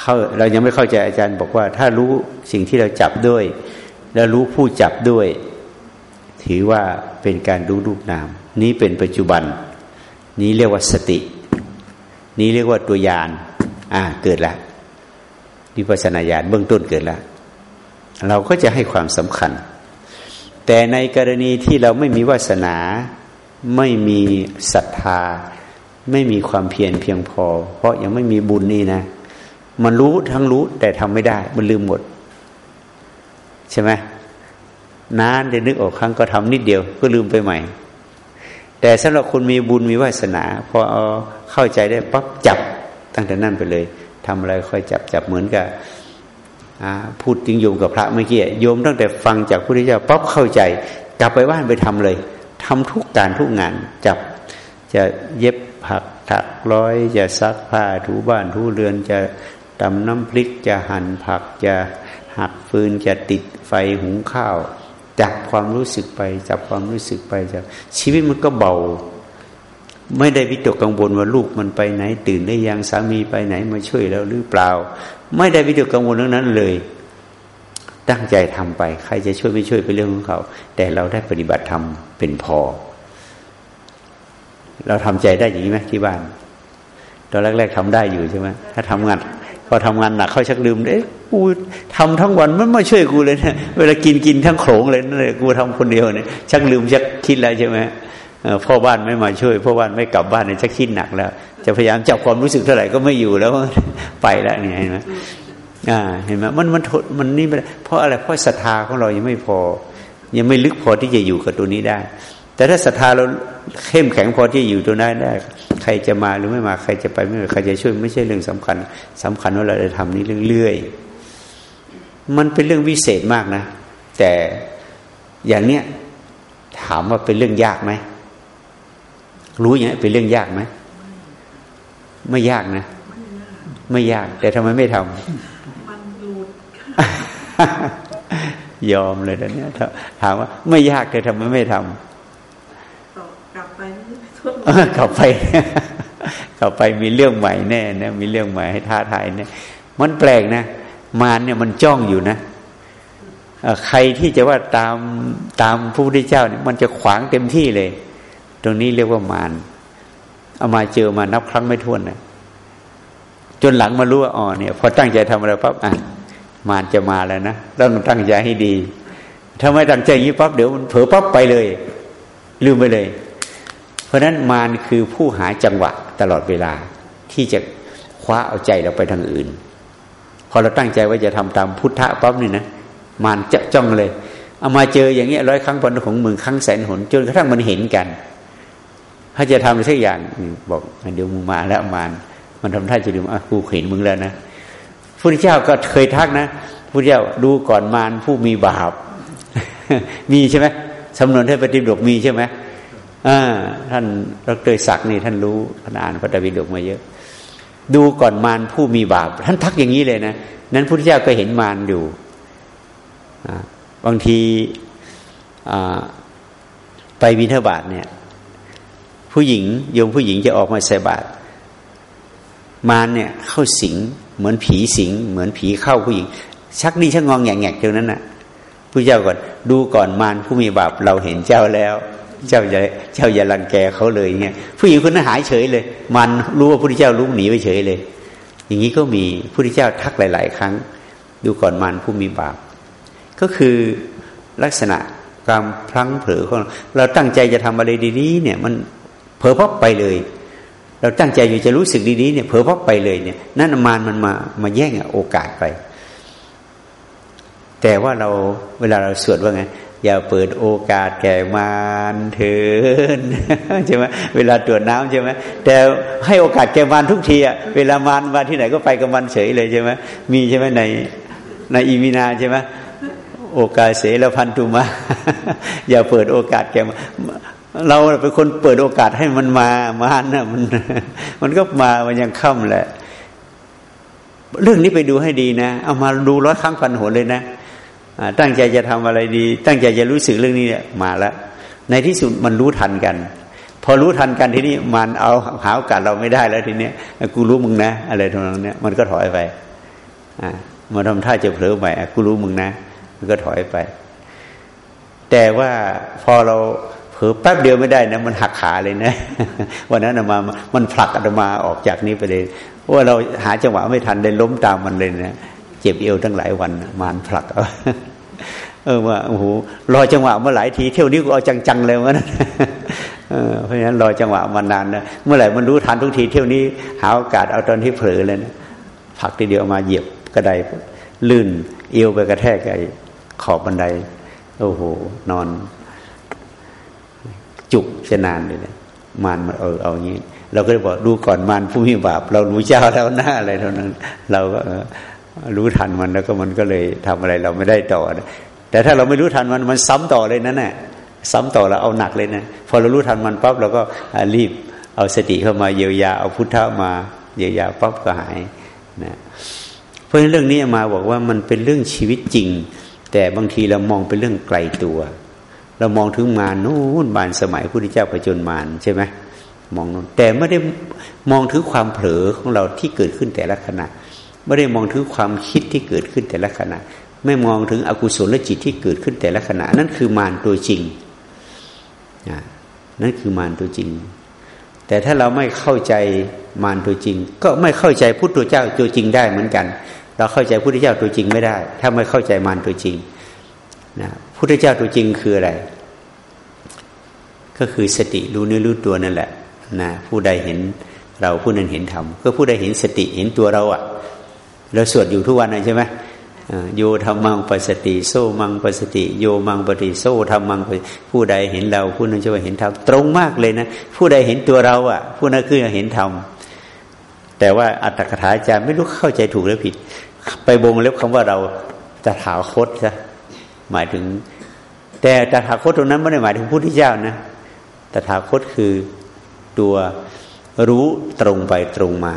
เข้าเรายังไม่เข้าใจอาจารย์บอกว่า ถ้ารู้สิ่งที่เราจับด้วย แล้วรู้ผู้จับด้วย ถือว่าเป็นการรู้รูปนาม นี้เป็นปัจจุบัน นี้เรียกว่าสติ นี้เรียกว่าตัวยานอ่าเกิดแล้ววิปัสนาญาณเบื้องต้นเกิดแล้วเราก็จะให้ความสำคัญ แต่ในกรณีที่เราไม่มีวาสนา ไม่มีศรัทธา ไม่มีความเพียรเพียงพอ เพราะยังไม่มีบุญนี่นะ มันรู้ทั้งรู้แต่ทำไม่ได้ มันลืมหมด ใช่ไหม นานเดี๋ยวนึกออกครั้งก็ทำนิดเดียวก็ลืมไปใหม่ แต่สำหรับคนมีบุญมีวาสนาพอเอาเข้าใจได้ปั๊บจับตั้งแต่นั่นไปเลยทำอะไรค่อยจับจับเหมือนกับพูดจริงโยมกับพระเมื่อกี้โยมตั้งแต่ฟังจากพระพุทธเจ้าป๊อบเข้าใจ กลับไปบ้านไปทำเลยทำทุกการทุกงานจับจะเย็บผักถักร้อยจะซักผ้าถูบ้านถูเรือนจะตำน้ำพริกจะหั่นผักจะหักฟืนจะติดไฟหุงข้าว จับความรู้สึกไป จับความรู้สึกไปจับชีวิตมันก็เบา ไม่ได้วิตกกังวลว่าลูกมันไปไหน ตื่นได้ยังสามีไปไหนมาช่วยแล้วหรือเปล่า ไม่ได้วิตกกังวลเรื่องนั้นเลย ตั้งใจทำไป ใครจะช่วยไม่ช่วยเป็นเรื่องของเขา แต่เราได้ปฏิบัติธรรมเป็นพอ เราทำใจได้อย่างนี้ไหมที่บ้านตอนแรก ๆทำได้อยู่ใช่ไหมถ้าทำงาน อทำงานหนักเขาชักลืมเอ๊ะกูทำทั้งวันมันไม่ช่วยกูเลยนะเวลากินกินทั้งโขงเลยนั่นเลยกูทำคนเดียวเนี่ยชักลืมชักคิดแล้วใช่ไหมพ่อบ้านไม่มาช่วยพ่อบ้านไม่กลับบ้านเนี่ยชักคิดหนักแล้ว จะพยายามจับความรู้สึกเท่าไหร่ก็ไม่อยู่แล้วไปแล้วเนี่ยเห็นไหมอ่าเห็นไหมมันมันมันนี่ไม่เพราะอะไรเพราะศรัทธาของเรายังไม่พอ ยังไม่ลึกพอที่จะอยู่กับตัวนี้ได้ แต่ถ้าศรัทธาเราเข้มแข็งพอที่จะอยู่ตัวนั้นได้ ใครจะมาหรือไม่มาใครจะไปไม่ไปใครจะช่วยไม่ใช่เรื่องสำคัญสำคัญว่าเราจะทำนี้เรื่อยๆมันเป็นเรื่องวิเศษมากนะ แต่อย่างเนี้ยถามว่าเป็นเรื่องยากไหมรู้อย่างนี้เป็นเรื่องยากไหมไม่ยากนะ ไม่ยาก แต่ทำไมไม่ทำยอมเลยตอนนี้ถามว่าไม่ยากแต่ทำไมไม่ทำกลับไป กลับไป กลับไปมีเรื่องใหม่แน่นะมีเรื่องใหม่ให้ท้าทายเนี่ยมันแปลกนะมารเนี่ยมันจ้องอยู่นะใครที่จะว่าตามตามพระพุทธเจ้าเนี่ยมันจะขวางเต็มที่เลย ตรงนี้เรียกว่ามารเอามาเจอมานับครั้งไม่ถ้วนนะจนหลังมารู้ว่าอ๋อเนี่ยพอตั้งใจทำอะไรปั๊บอะมารจะมาแล้วนะต้องตั้งใจให้ดี ถ้าไม่ตั้งใจอย่างนี้ปั๊บเดี๋ยวมันเผลอปั๊บไปเลย ลืมไปเลย ราะนั้นมารคือผู้หาจังหวะตลอดเวลาที่จะคว้าเอาใจเราไปทางอื่น พอเราตั้งใจว่าจะทำตามพุทธะปั๊บนี่นะมารจะจ้องเลย เอามาเจออย่างเงี้ยร้อยครั้งพันของมึงครั้งแสนหนจนกระทั่งมันเห็นกัน ถ้าจะทำสักอย่างบอกเดี๋ยวมึงมาแล้วมารมันทำท่าจะดูอะกูเห็นมึงแล้วนะพระพุทธเจ้าก็เคยทักนะพระพุทธเจ้าดูก่อนมารผู้มีบาปมีใช่ไหมสำนวนเท่านปฏิบัติมีใช่ไหม ท่านดรศักดิ์นี่ท่านรู้ท่านอ่านพระไตรปิฎกมาเยอะ ดูก่อนมารผู้มีบาป ท่านทักอย่างนี้เลยนะนั้นพระพุทธเจ้าก็เห็นมารอยู่บางทีไปบิณฑบาตเนี่ย ผู้หญิงโยมผู้หญิงจะออกมาใส่บาตรมารเนี่ยเข้าสิงเหมือนผีสิง เหมือนผีเข้าผู้หญิง ชักดีชักงองแงกๆตรงนั้นนะ่ะผู้เจ้าก่อนดูก่อนมารผู้มีบาปเราเห็นเจ้าแล้ว เจ้าอย่าเจ้าอย่ารังแกเขาเลยเงี้ยผู้หญิงคนนั้นหายเฉยเลย มันรู้ว่าพระเจ้าลุกหนีไปเฉยเลย อย่างนี้ก็มีพระเจ้าทักหลาย ๆ ครั้ง ดูก่อนมารผู้มีบาป ก็คือลักษณะการพลั้งเผลอของเราตั้งใจจะทำอะไรดีๆเนี่ย มันเผลอพับไปเลย เราตั้งใจอยู่จะรู้สึกดีๆเนี่ยเผลอพับไปเลยเนี่ยนั่นมานมันมามาแย่งโอกาสไป แต่ว่าเราเวลาเราสวดว่าไง อย่าเปิดโอกาสแก่มารเถินใช่ไหมเวลาตรวจน้ำใช่ไหมแต่ให้โอกาสแก่มารทุกทีอะเวลามารมาที่ไหนก็ไปกับมันเฉยเลยใช่ไหมมีใช่ไหมในในอีมินาใช่ไหมโอกาสเสรพันธุมา อย่าเปิดโอกาสแกมาเราเป็นคนเปิดโอกาสให้มันมามานะมัน มันก็มามันยังค่ำแหละ เรื่องนี้ไปดูให้ดีนะ เอามาดูร้อยครั้งพันหนเลยนะ ตั้งใจจะทำอะไรดี ตั้งใจจะรู้สึกเรื่องนี้เนี่ยมาแล้ว ในที่สุดมันรู้ทันกัน พอรู้ทันกันทีนี้มันเอาหาโอกาสเราไม่ได้แล้วทีเนี้ยกูรู้มึงนะ อะไรทำนองนี้มันก็ถอยไปอ่ามาทำท่าจะเผลอใหม่กูรู้มึงนะ มันก็ถอยไป แต่ว่าพอเราเผลอแป๊บเดียวไม่ได้นะมันหักขาเลยนะวันนั้นมามันผลักอาตมาออกจากนี้ไปเลยว่าเราหาจังหวะไม่ทันได้ล้มตามมันเลยนะ เจ็บเอวตั้งหลายวันมานผลักเออว่าโอ้โหรอจังหวะมาหลายทีเที่ยวนี้ก็เอาจังๆเลยวันนั้นเพราะฉะนั้นรอจังหวะมานานนะเมื่อไหร่มันรู้ทันทุกทีเที่ยวนี้หาโอกาสเอาตอนที่เผลอเลยนะผลักทีเดียวมาเหยียบกระไดลื่นเอวไปกระแทกไอ้ขอบบันไดโอ้โหนอน จุกจะนานเลยเนี่ยมานมาเออเอางี้ เราก็เลยบอกดูก่อนมานผู้มีบาปเรารู้เจ้าแล้วหน้าอะไรเท่านั้น เราก็ รู้ทันมันแล้วก็มันก็เลยทำอะไรเราไม่ได้ต่อแต่ถ้าเราไม่รู้ทันมันมันซ้ำต่อเลยนั่นแหละซ้ำต่อเราเอาหนักเลยนะพอเรารู้ทันมันปั๊บเราก็รีบเอาสติเข้ามาเยียวยาเอาพุทธะมาเยียวยาปั๊บก็หายนะเพราะฉะนั้นเรื่องนี้มาบอกว่ามันเป็นเรื่องชีวิตจริง แต่บางทีเรามองเป็นเรื่องไกลตัว เรามองถึงมารนู่นมารสมัยพุทธเจ้าประจนมารใช่ไหมมองนู่นแต่ไม่ได้มองถึงความเผลอของเราที่เกิดขึ้นแต่ละขณะ ไม่ได้มองถึงความคิดที่เกิดขึ้นแต่ละขณะ ไม่มองถึงอกุศลจิตที่เกิดขึ้นแต่ละขณะ นั่นคือมารตัวจริงนั่นคือมารตัวจริง แต่ถ้าเราไม่เข้าใจมารตัวจริง ก็ไม่เข้าใจพุทธเจ้าตัวจริงได้เหมือนกัน เราเข้าใจพุทธเจ้าตัวจริงไม่ได้ ถ้าไม่เข้าใจมารตัวจริงนะพุทธเจ้าตัวจริงคืออะไร ก็คือสติรู้เนื้อรู้ตัวนั่นแหละนะผู้ใดเห็นเราผู้นั้นเห็นธรรมก็ผู้ใดเห็นสติเห็นตัวเราอะ่ะ เราสวดอยู่ทุกวันใช่ไหมโยธรรมังปัสติโซมังปัสติ โยมังปฏิโซธรรมังผู้ใดเห็นเราผู้นั้นจะเห็นธรรมตรงมากเลยนะ ผู้ใดเห็นตัวเราอะ ผู้นั้นคือเห็นธรรมแต่ว่าอัตถกถาอาจารย์ไม่รู้เข้าใจถูกหรือผิด ไปบงเล็บคำว่าเราตถาคตซะหมายถึง แต่ตถาคตตรงนั้นไม่ได้หมายถึงพุทธเจ้านะตถาคตคือตัวรู้ตรงไปตรงมา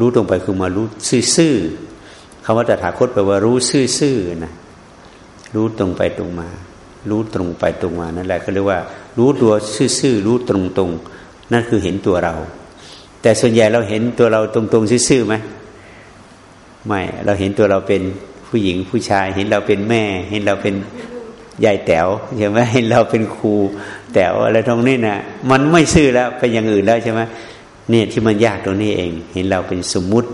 รู้ตรงไปคือมารู้ซื่อๆคำว่าตถาคตแปลว่ารู้ซื่อๆนะรู้ตรงไปตรงมา รู้ตรงไปตรงมานั่นแหละก็เรียกว่า รู้ตัวซื่อๆรู้ตรงๆ นั่นคือเห็นตัวเรา แต่ส่วนใหญ่เราเห็นตัวเราตรงๆซื่อๆไหมไม่เราเห็นตัวเราเป็นผู้หญิงผู้ชาย เห็นเราเป็นแม่ เห็นเราเป็นยายแต๋วใช่ไหมเห็นเราเป็นครูแต๋วอะไรตรงนี้นะมันไม่ซื่อแล้วเป็นอย่างอื่นแล้วใช่ไหม เนี่ยที่มันยากตรงนี้เอง เห็นเราเป็นสมมุติ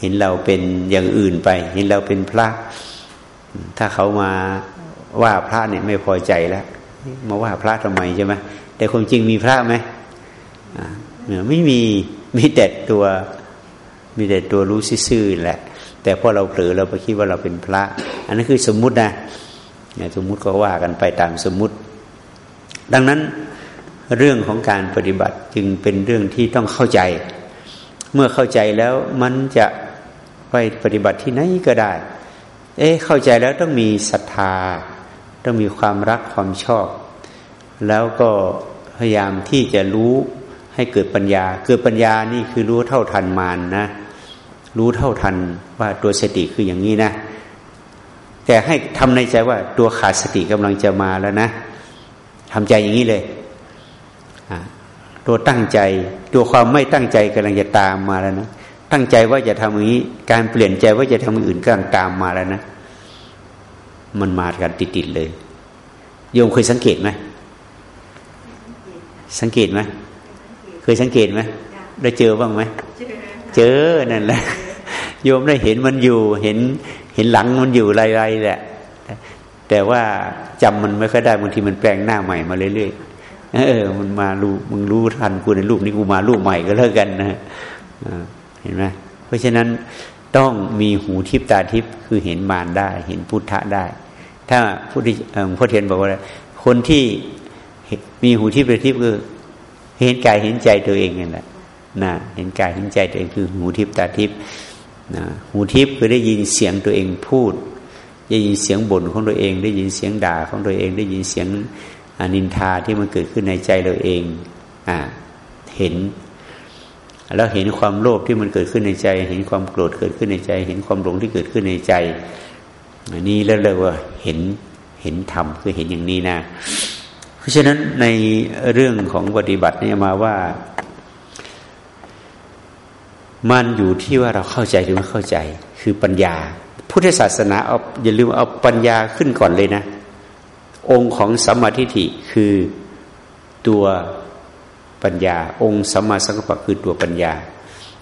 เห็นเราเป็นอย่างอื่นไป เห็นเราเป็นพระ ถ้าเขามาว่าพระเนี่ยไม่พอใจแล้วมาว่าพระทำไมใช่ไหมแต่ความจริงมีพระไหมไม่มีมีแต่ตัวมีแต่ตัวรู้ซื่อแหละ แต่พอเราเผลอเราไปคิดว่าเราเป็นพระ อันนั้นคือสมมุตินะสมมุติก็ว่ากันไปตามสมมุติ ดังนั้น เรื่องของการปฏิบัติจึงเป็นเรื่องที่ต้องเข้าใจ เมื่อเข้าใจแล้วมันจะไปปฏิบัติที่ไหนก็ได้ เอ๊ะเข้าใจแล้วต้องมีศรัทธา ต้องมีความรักความชอบ แล้วก็พยายามที่จะรู้ให้เกิดปัญญา เกิดปัญญานี่คือรู้เท่าทันมานนะ รู้เท่าทันว่าตัวสติคืออย่างนี้นะ แต่ให้ทำในใจว่าตัวขาดสติกำลังจะมาแล้วนะทำใจอย่างนี้เลย ตัวตั้งใจ ตัวความไม่ตั้งใจกำลังจะตามมาแล้วนะตั้งใจว่าจะทำอย่างนี้ การเปลี่ยนใจว่าจะทำอื่นก็ตามมาแล้วนะ มันมากันติดๆเลย โยมเคยสังเกตไหมสังเกตไหมเคยสังเกตไหมได้เจอบ้างไหมเจอนั่นแหละโยมได้เห็นมันอยู่ เห็นเห็นหลังมันอยู่ไรๆแหละแต่ว่าจำมันไม่ค่อยได้บางทีมันแปลงหน้าใหม่มาเรื่อยๆ เออ มันมารู้มึงรู้ทันกูในรูปนี้กูมารูปใหม่ก็เลิกกันนะเห็นไหมเพราะฉะนั้นต้องมีหูทิพตาทิพคือเห็นมารได้ เห็นพุทธะได้ ถ้าพุทธิพ่อเทียนบอกว่า คนที่มีหูทิพตาทิพคือ เห็นกายเห็นใจตัวเองนั่นแหละนะเห็นกายเห็นใจตัวเองคือหูทิพตาทิพนะหูทิพคือได้ยินเสียงตัวเองพูด ได้ยินเสียงบ่นของตัวเอง ได้ยินเสียงด่าของตัวเอง ได้ยินเสียง อนินทาที่มันเกิดขึ้นในใจเราเอง อ่า เห็น แล้วเห็นความโลภที่มันเกิดขึ้นในใจ เห็นความโกรธเกิดขึ้นในใจ เห็นความหลงที่เกิดขึ้นในใจอันนี้แล้วเลยว่าเห็นเห็นธรรมคือเห็นอย่างนี้นะ เพราะฉะนั้นในเรื่องของปฏิบัติเนี่ยมาว่า มันอยู่ที่ว่าเราเข้าใจหรือไม่เข้าใจ คือปัญญา พุทธศาสนาเอาอย่าลืมเอาปัญญาขึ้นก่อนเลยนะ องค์ของสัมมาทิฏฐิคือตัวปัญญา องค์สัมมาสังกัปปะคือตัวปัญญา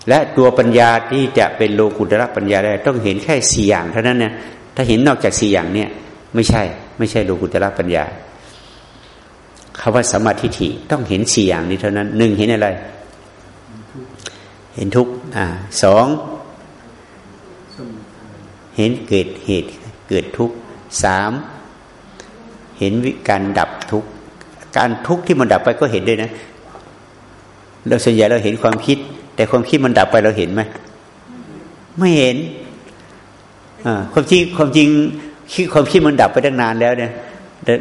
และตัวปัญญาที่จะเป็นโลกุตระปัญญาได้ต้องเห็นแค่สี่อย่างเท่านั้นเนี่ยถ้าเห็นนอกจากสี่อย่างเนี่ยไม่ใช่ ไม่ใช่โลกุตระปัญญาคาว่าสัมมาทิฏฐิต้องเห็นสี่อย่างนี้เท่านั้นหนึ่งเห็นอะไร เห็นทุกอ่าสองเห็นเกิดเหตุเกิดทุกสาม เห็นวิการดับทุกการทุกที่มันดับไปก็เห็นด้วยนะเราส่วนใหญ่เราเห็นความคิด แต่ความคิดมันดับไปเราเห็นไหมไม่เห็นความจริงความจริงคิดความคิดมันดับไปตั้งนานแล้วเนี่ย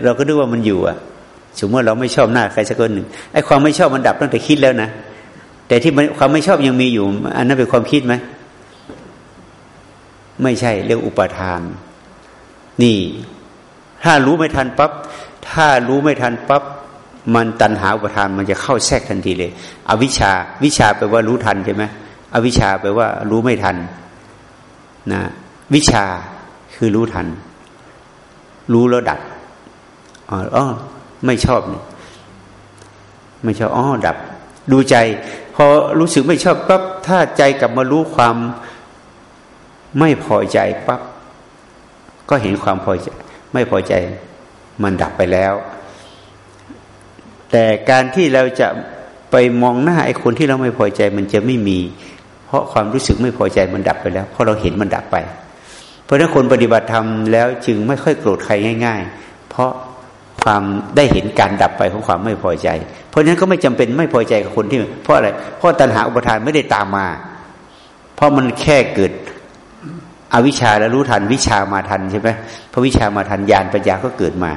เราก็ดูว่ามันอยู่อะสมมติเราไม่ชอบหน้าใครสักคนหนึ่งไอ้ความไม่ชอบมันดับตั้งแต่คิดแล้วนะแต่ที่ความไม่ชอบยังมีอยู่ อันนั้นเป็นความคิดไหมไม่ใช่เรื่องอุปทาน นี่ ถ้ารู้ไม่ทันปับ๊บถ้ารู้ไม่ทันปับ๊บมันตันหาอุปทานมันจะเข้าแทรกทันทีเลย อวิชาวิชาแปลว่ารู้ทันใช่ไหมอวิชาแปลว่ารู้ไม่ทันนะวิชาคือรู้ทัน รู้แล้วดับอ๋อไม่ชอบนี่ไม่ชอบอ๋อดับ ดูใจ พอรู้สึกไม่ชอบปั๊บถ้าใจกลับมารู้ความไม่พอใจปั๊บก็เห็นความพอใจ ไม่พอใจมันดับไปแล้ว แต่การที่เราจะไปมองหน้าไอ้คนที่เราไม่พอใจมันจะไม่มี เพราะความรู้สึกไม่พอใจมันดับไปแล้ว เพราะเราเห็นมันดับไป เพราะถ้าคนปฏิบัติธรรมแล้วจึงไม่ค่อยโกรธใครง่าย ๆ เพราะความได้เห็นการดับไปของความไม่พอใจ เพราะฉะนั้นก็ไม่จำเป็นไม่พอใจกับคนที่ เพราะอะไร เพราะตัณหาอุปทานไม่ได้ตามมา เพราะมันแค่เกิด อวิชชาแล้วรู้ทันวิชามาทันใช่ไหมพอวิชามาทันญาณปัญญาก็เกิดมา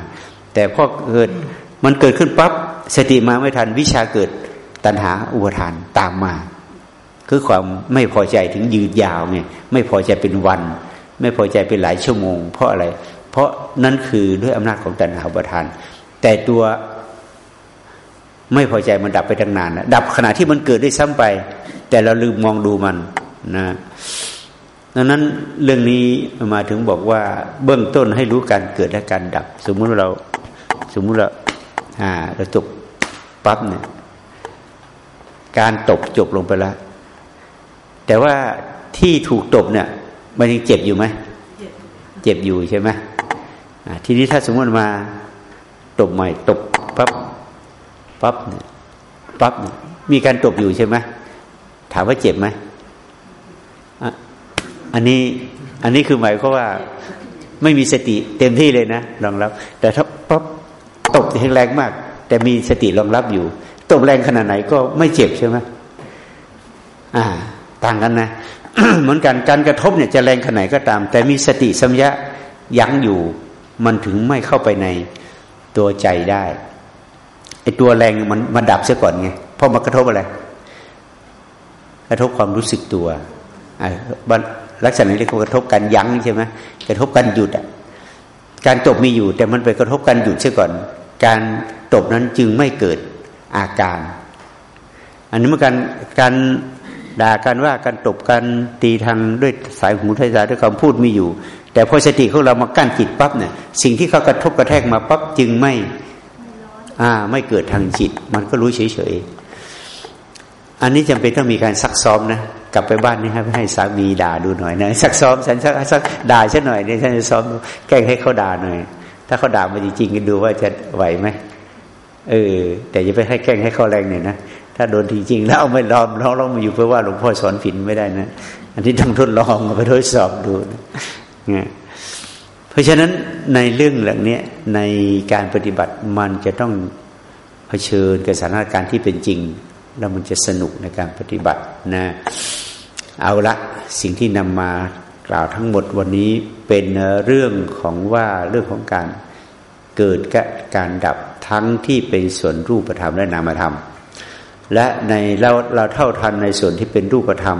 แต่พอเกิดมันเกิดขึ้นปั๊บสติมาไม่ทันวิชาเกิดตัณหาอุปทานตามมา คือความไม่พอใจถึงยืดยาวเนี่ยไม่พอใจเป็นวัน ไม่พอใจเป็นหลายชั่วโมง เพราะอะไร เพราะนั่นคือด้วยอำนาจของตัณหาอุปทาน แต่ตัวไม่พอใจมันดับไปตั้งนานดับขณะที่มันเกิดได้ซ้ำไป แต่เราลืมมองดูมันนะ ดังนั้นเรื่องนี้มาถึงบอกว่าเบื้องต้นให้รู้การเกิดและการดับ สมมุติเราสมมุติเราอ่าเราจบปั๊บเนี่ยการตบจบลงไปแล้ว แต่ว่าที่ถูกตบเนี่ย มันยังเจ็บอยู่ไหมเจ็บอยู่ใช่ไหมทีนี้ถ้าสมมติมาตบใหม่ตบปั๊บปั๊บปั๊บมีการตบอยู่ใช่ไหมถามว่าเจ็บไหม อันนี้อันนี้คือหมายก็ว่าไม่มีสติเต็มที่เลยนะรองรับ แต่ถ้าปั๊บตบแรงมาก แต่มีสติรองรับอยู่ ตบแรงขนาดไหนก็ไม่เจ็บใช่ไหมอ่า ต่างกันนะเหมือนกันการกระทบเนี่ยจะแรงขนาดไหนก็ตาม แต่มีสติสัมยะยั้งอยู่ มันถึงไม่เข้าไปในตัวใจได้ไอ้ตัวแรงมันมันดับเสียก่อนไงพราะมันกระทบอะไร กระทบความรู้สึกตัว ลักษณะนี้เรียกว่ากระทบการยั้งใช่ไหมกระทบการหยุดอะการตบมีอยู่ แต่มันไปกระทบการหยุดเสียก่อน การตบนั้นจึงไม่เกิดอาการ อันนี้เมื่อการการด่ากันว่าการตบกันตีทางด้วยสายหูทายตาด้วยคำพูดมีอยู่ แต่พอสติของเรามากั้นจิตปั๊บเนี่ยสิ่งที่เขากระทบกระแทกมาปั๊บจึงไม่อ่าไม่เกิดทางจิต มันก็รู้เฉยๆ อันนี้จำเป็นต้องมีการซักซ้อมนะกลับไปบ้านนี่ให้ให้สามีด่าดูหน่อยนะซักซ้อมฉันซักซักด่าฉันหน่อยเนี่ยฉันจะซ้อมแกล้งให้เขาด่าหน่อย ถ้าเขาด่ามาจริงๆกันดูว่าจะไหวไหมเออ แต่อย่าไปให้แกล้งให้เขาแรงหน่อยนะถ้าโดนจริงๆแล้วเอาไม่ลองลองลองมาอยู่เพื่อว่าหลวงพ่อสอนผิดไม่ได้นะ อันนี้ต้องทดลองไปทดสอบดูนะเพราะฉะนั้นในเรื่องเหล่านี้ในการปฏิบัติมันจะต้องเผชิญกับสถานการณ์ที่เป็นจริง แล้วมันจะสนุกในการปฏิบัตินะเอาละสิ่งที่นำมากล่าวทั้งหมดวันนี้เป็นเรื่องของว่าเรื่องของการเกิดกับการดับทั้งที่เป็นส่วนรูปธรรมและนามธรรม และในเราเราเท่าทันในส่วนที่เป็นรูปธรรม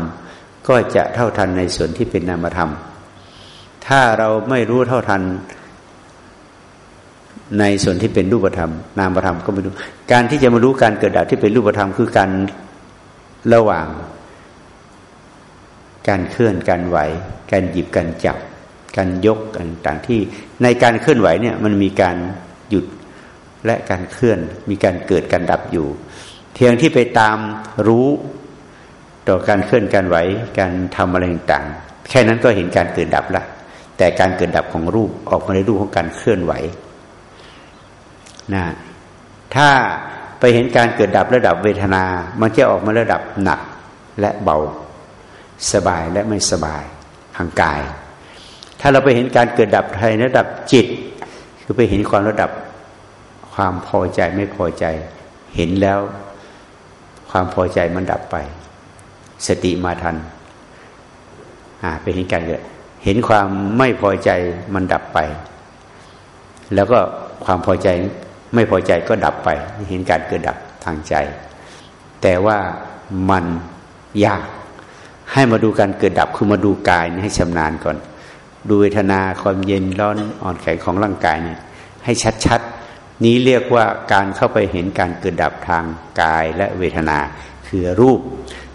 ก็จะเท่าทันในส่วนที่เป็นนามธรรม ถ้าเราไม่รู้เท่าทัน ในส่วนที่เป็นรูปธรรม นามธรรมก็ไม่รู้ การที่จะมารู้การเกิดดับที่เป็นรูปธรรมคือการระหว่าง การเคลื่อนการไหว การหยิบการจับ การยกต่างๆที่ในการเคลื่อนไหวเนี่ยมันมีการหยุดและการเคลื่อนมีการเกิดการดับอยู่เพียงที่ไปตามรู้ต่อการเคลื่อนการไหวการทำอะไรต่างๆแค่นั้นก็เห็นการเกิดดับละแต่การเกิดดับของรูปออกมาในรูปของการเคลื่อนไหว นะถ้าไปเห็นการเกิดดับระดับเวทนา มันจะออกมาระดับหนักและเบา สบายและไม่สบายทางกาย ถ้าเราไปเห็นการเกิดดับในระดับจิต คือไปเห็นความระดับความพอใจไม่พอใจ เห็นแล้วความพอใจมันดับไป สติมาทันอ่าเป็นเห็นการเกิดเห็นความไม่พอใจมันดับไป แล้วก็ความพอใจ ไม่พอใจก็ดับไปเห็นการเกิดดับทางใจ แต่ว่ามันยาก ให้มาดูการเกิดดับคือมาดูกายนี่ให้ชำนาญก่อน ดูเวทนาความเย็นร้อนอ่อนแข็งของร่างกายเนี่ยให้ชัดนี้เรียกว่าการเข้าไปเห็นการเกิดดับทางกายและเวทนาคือรูป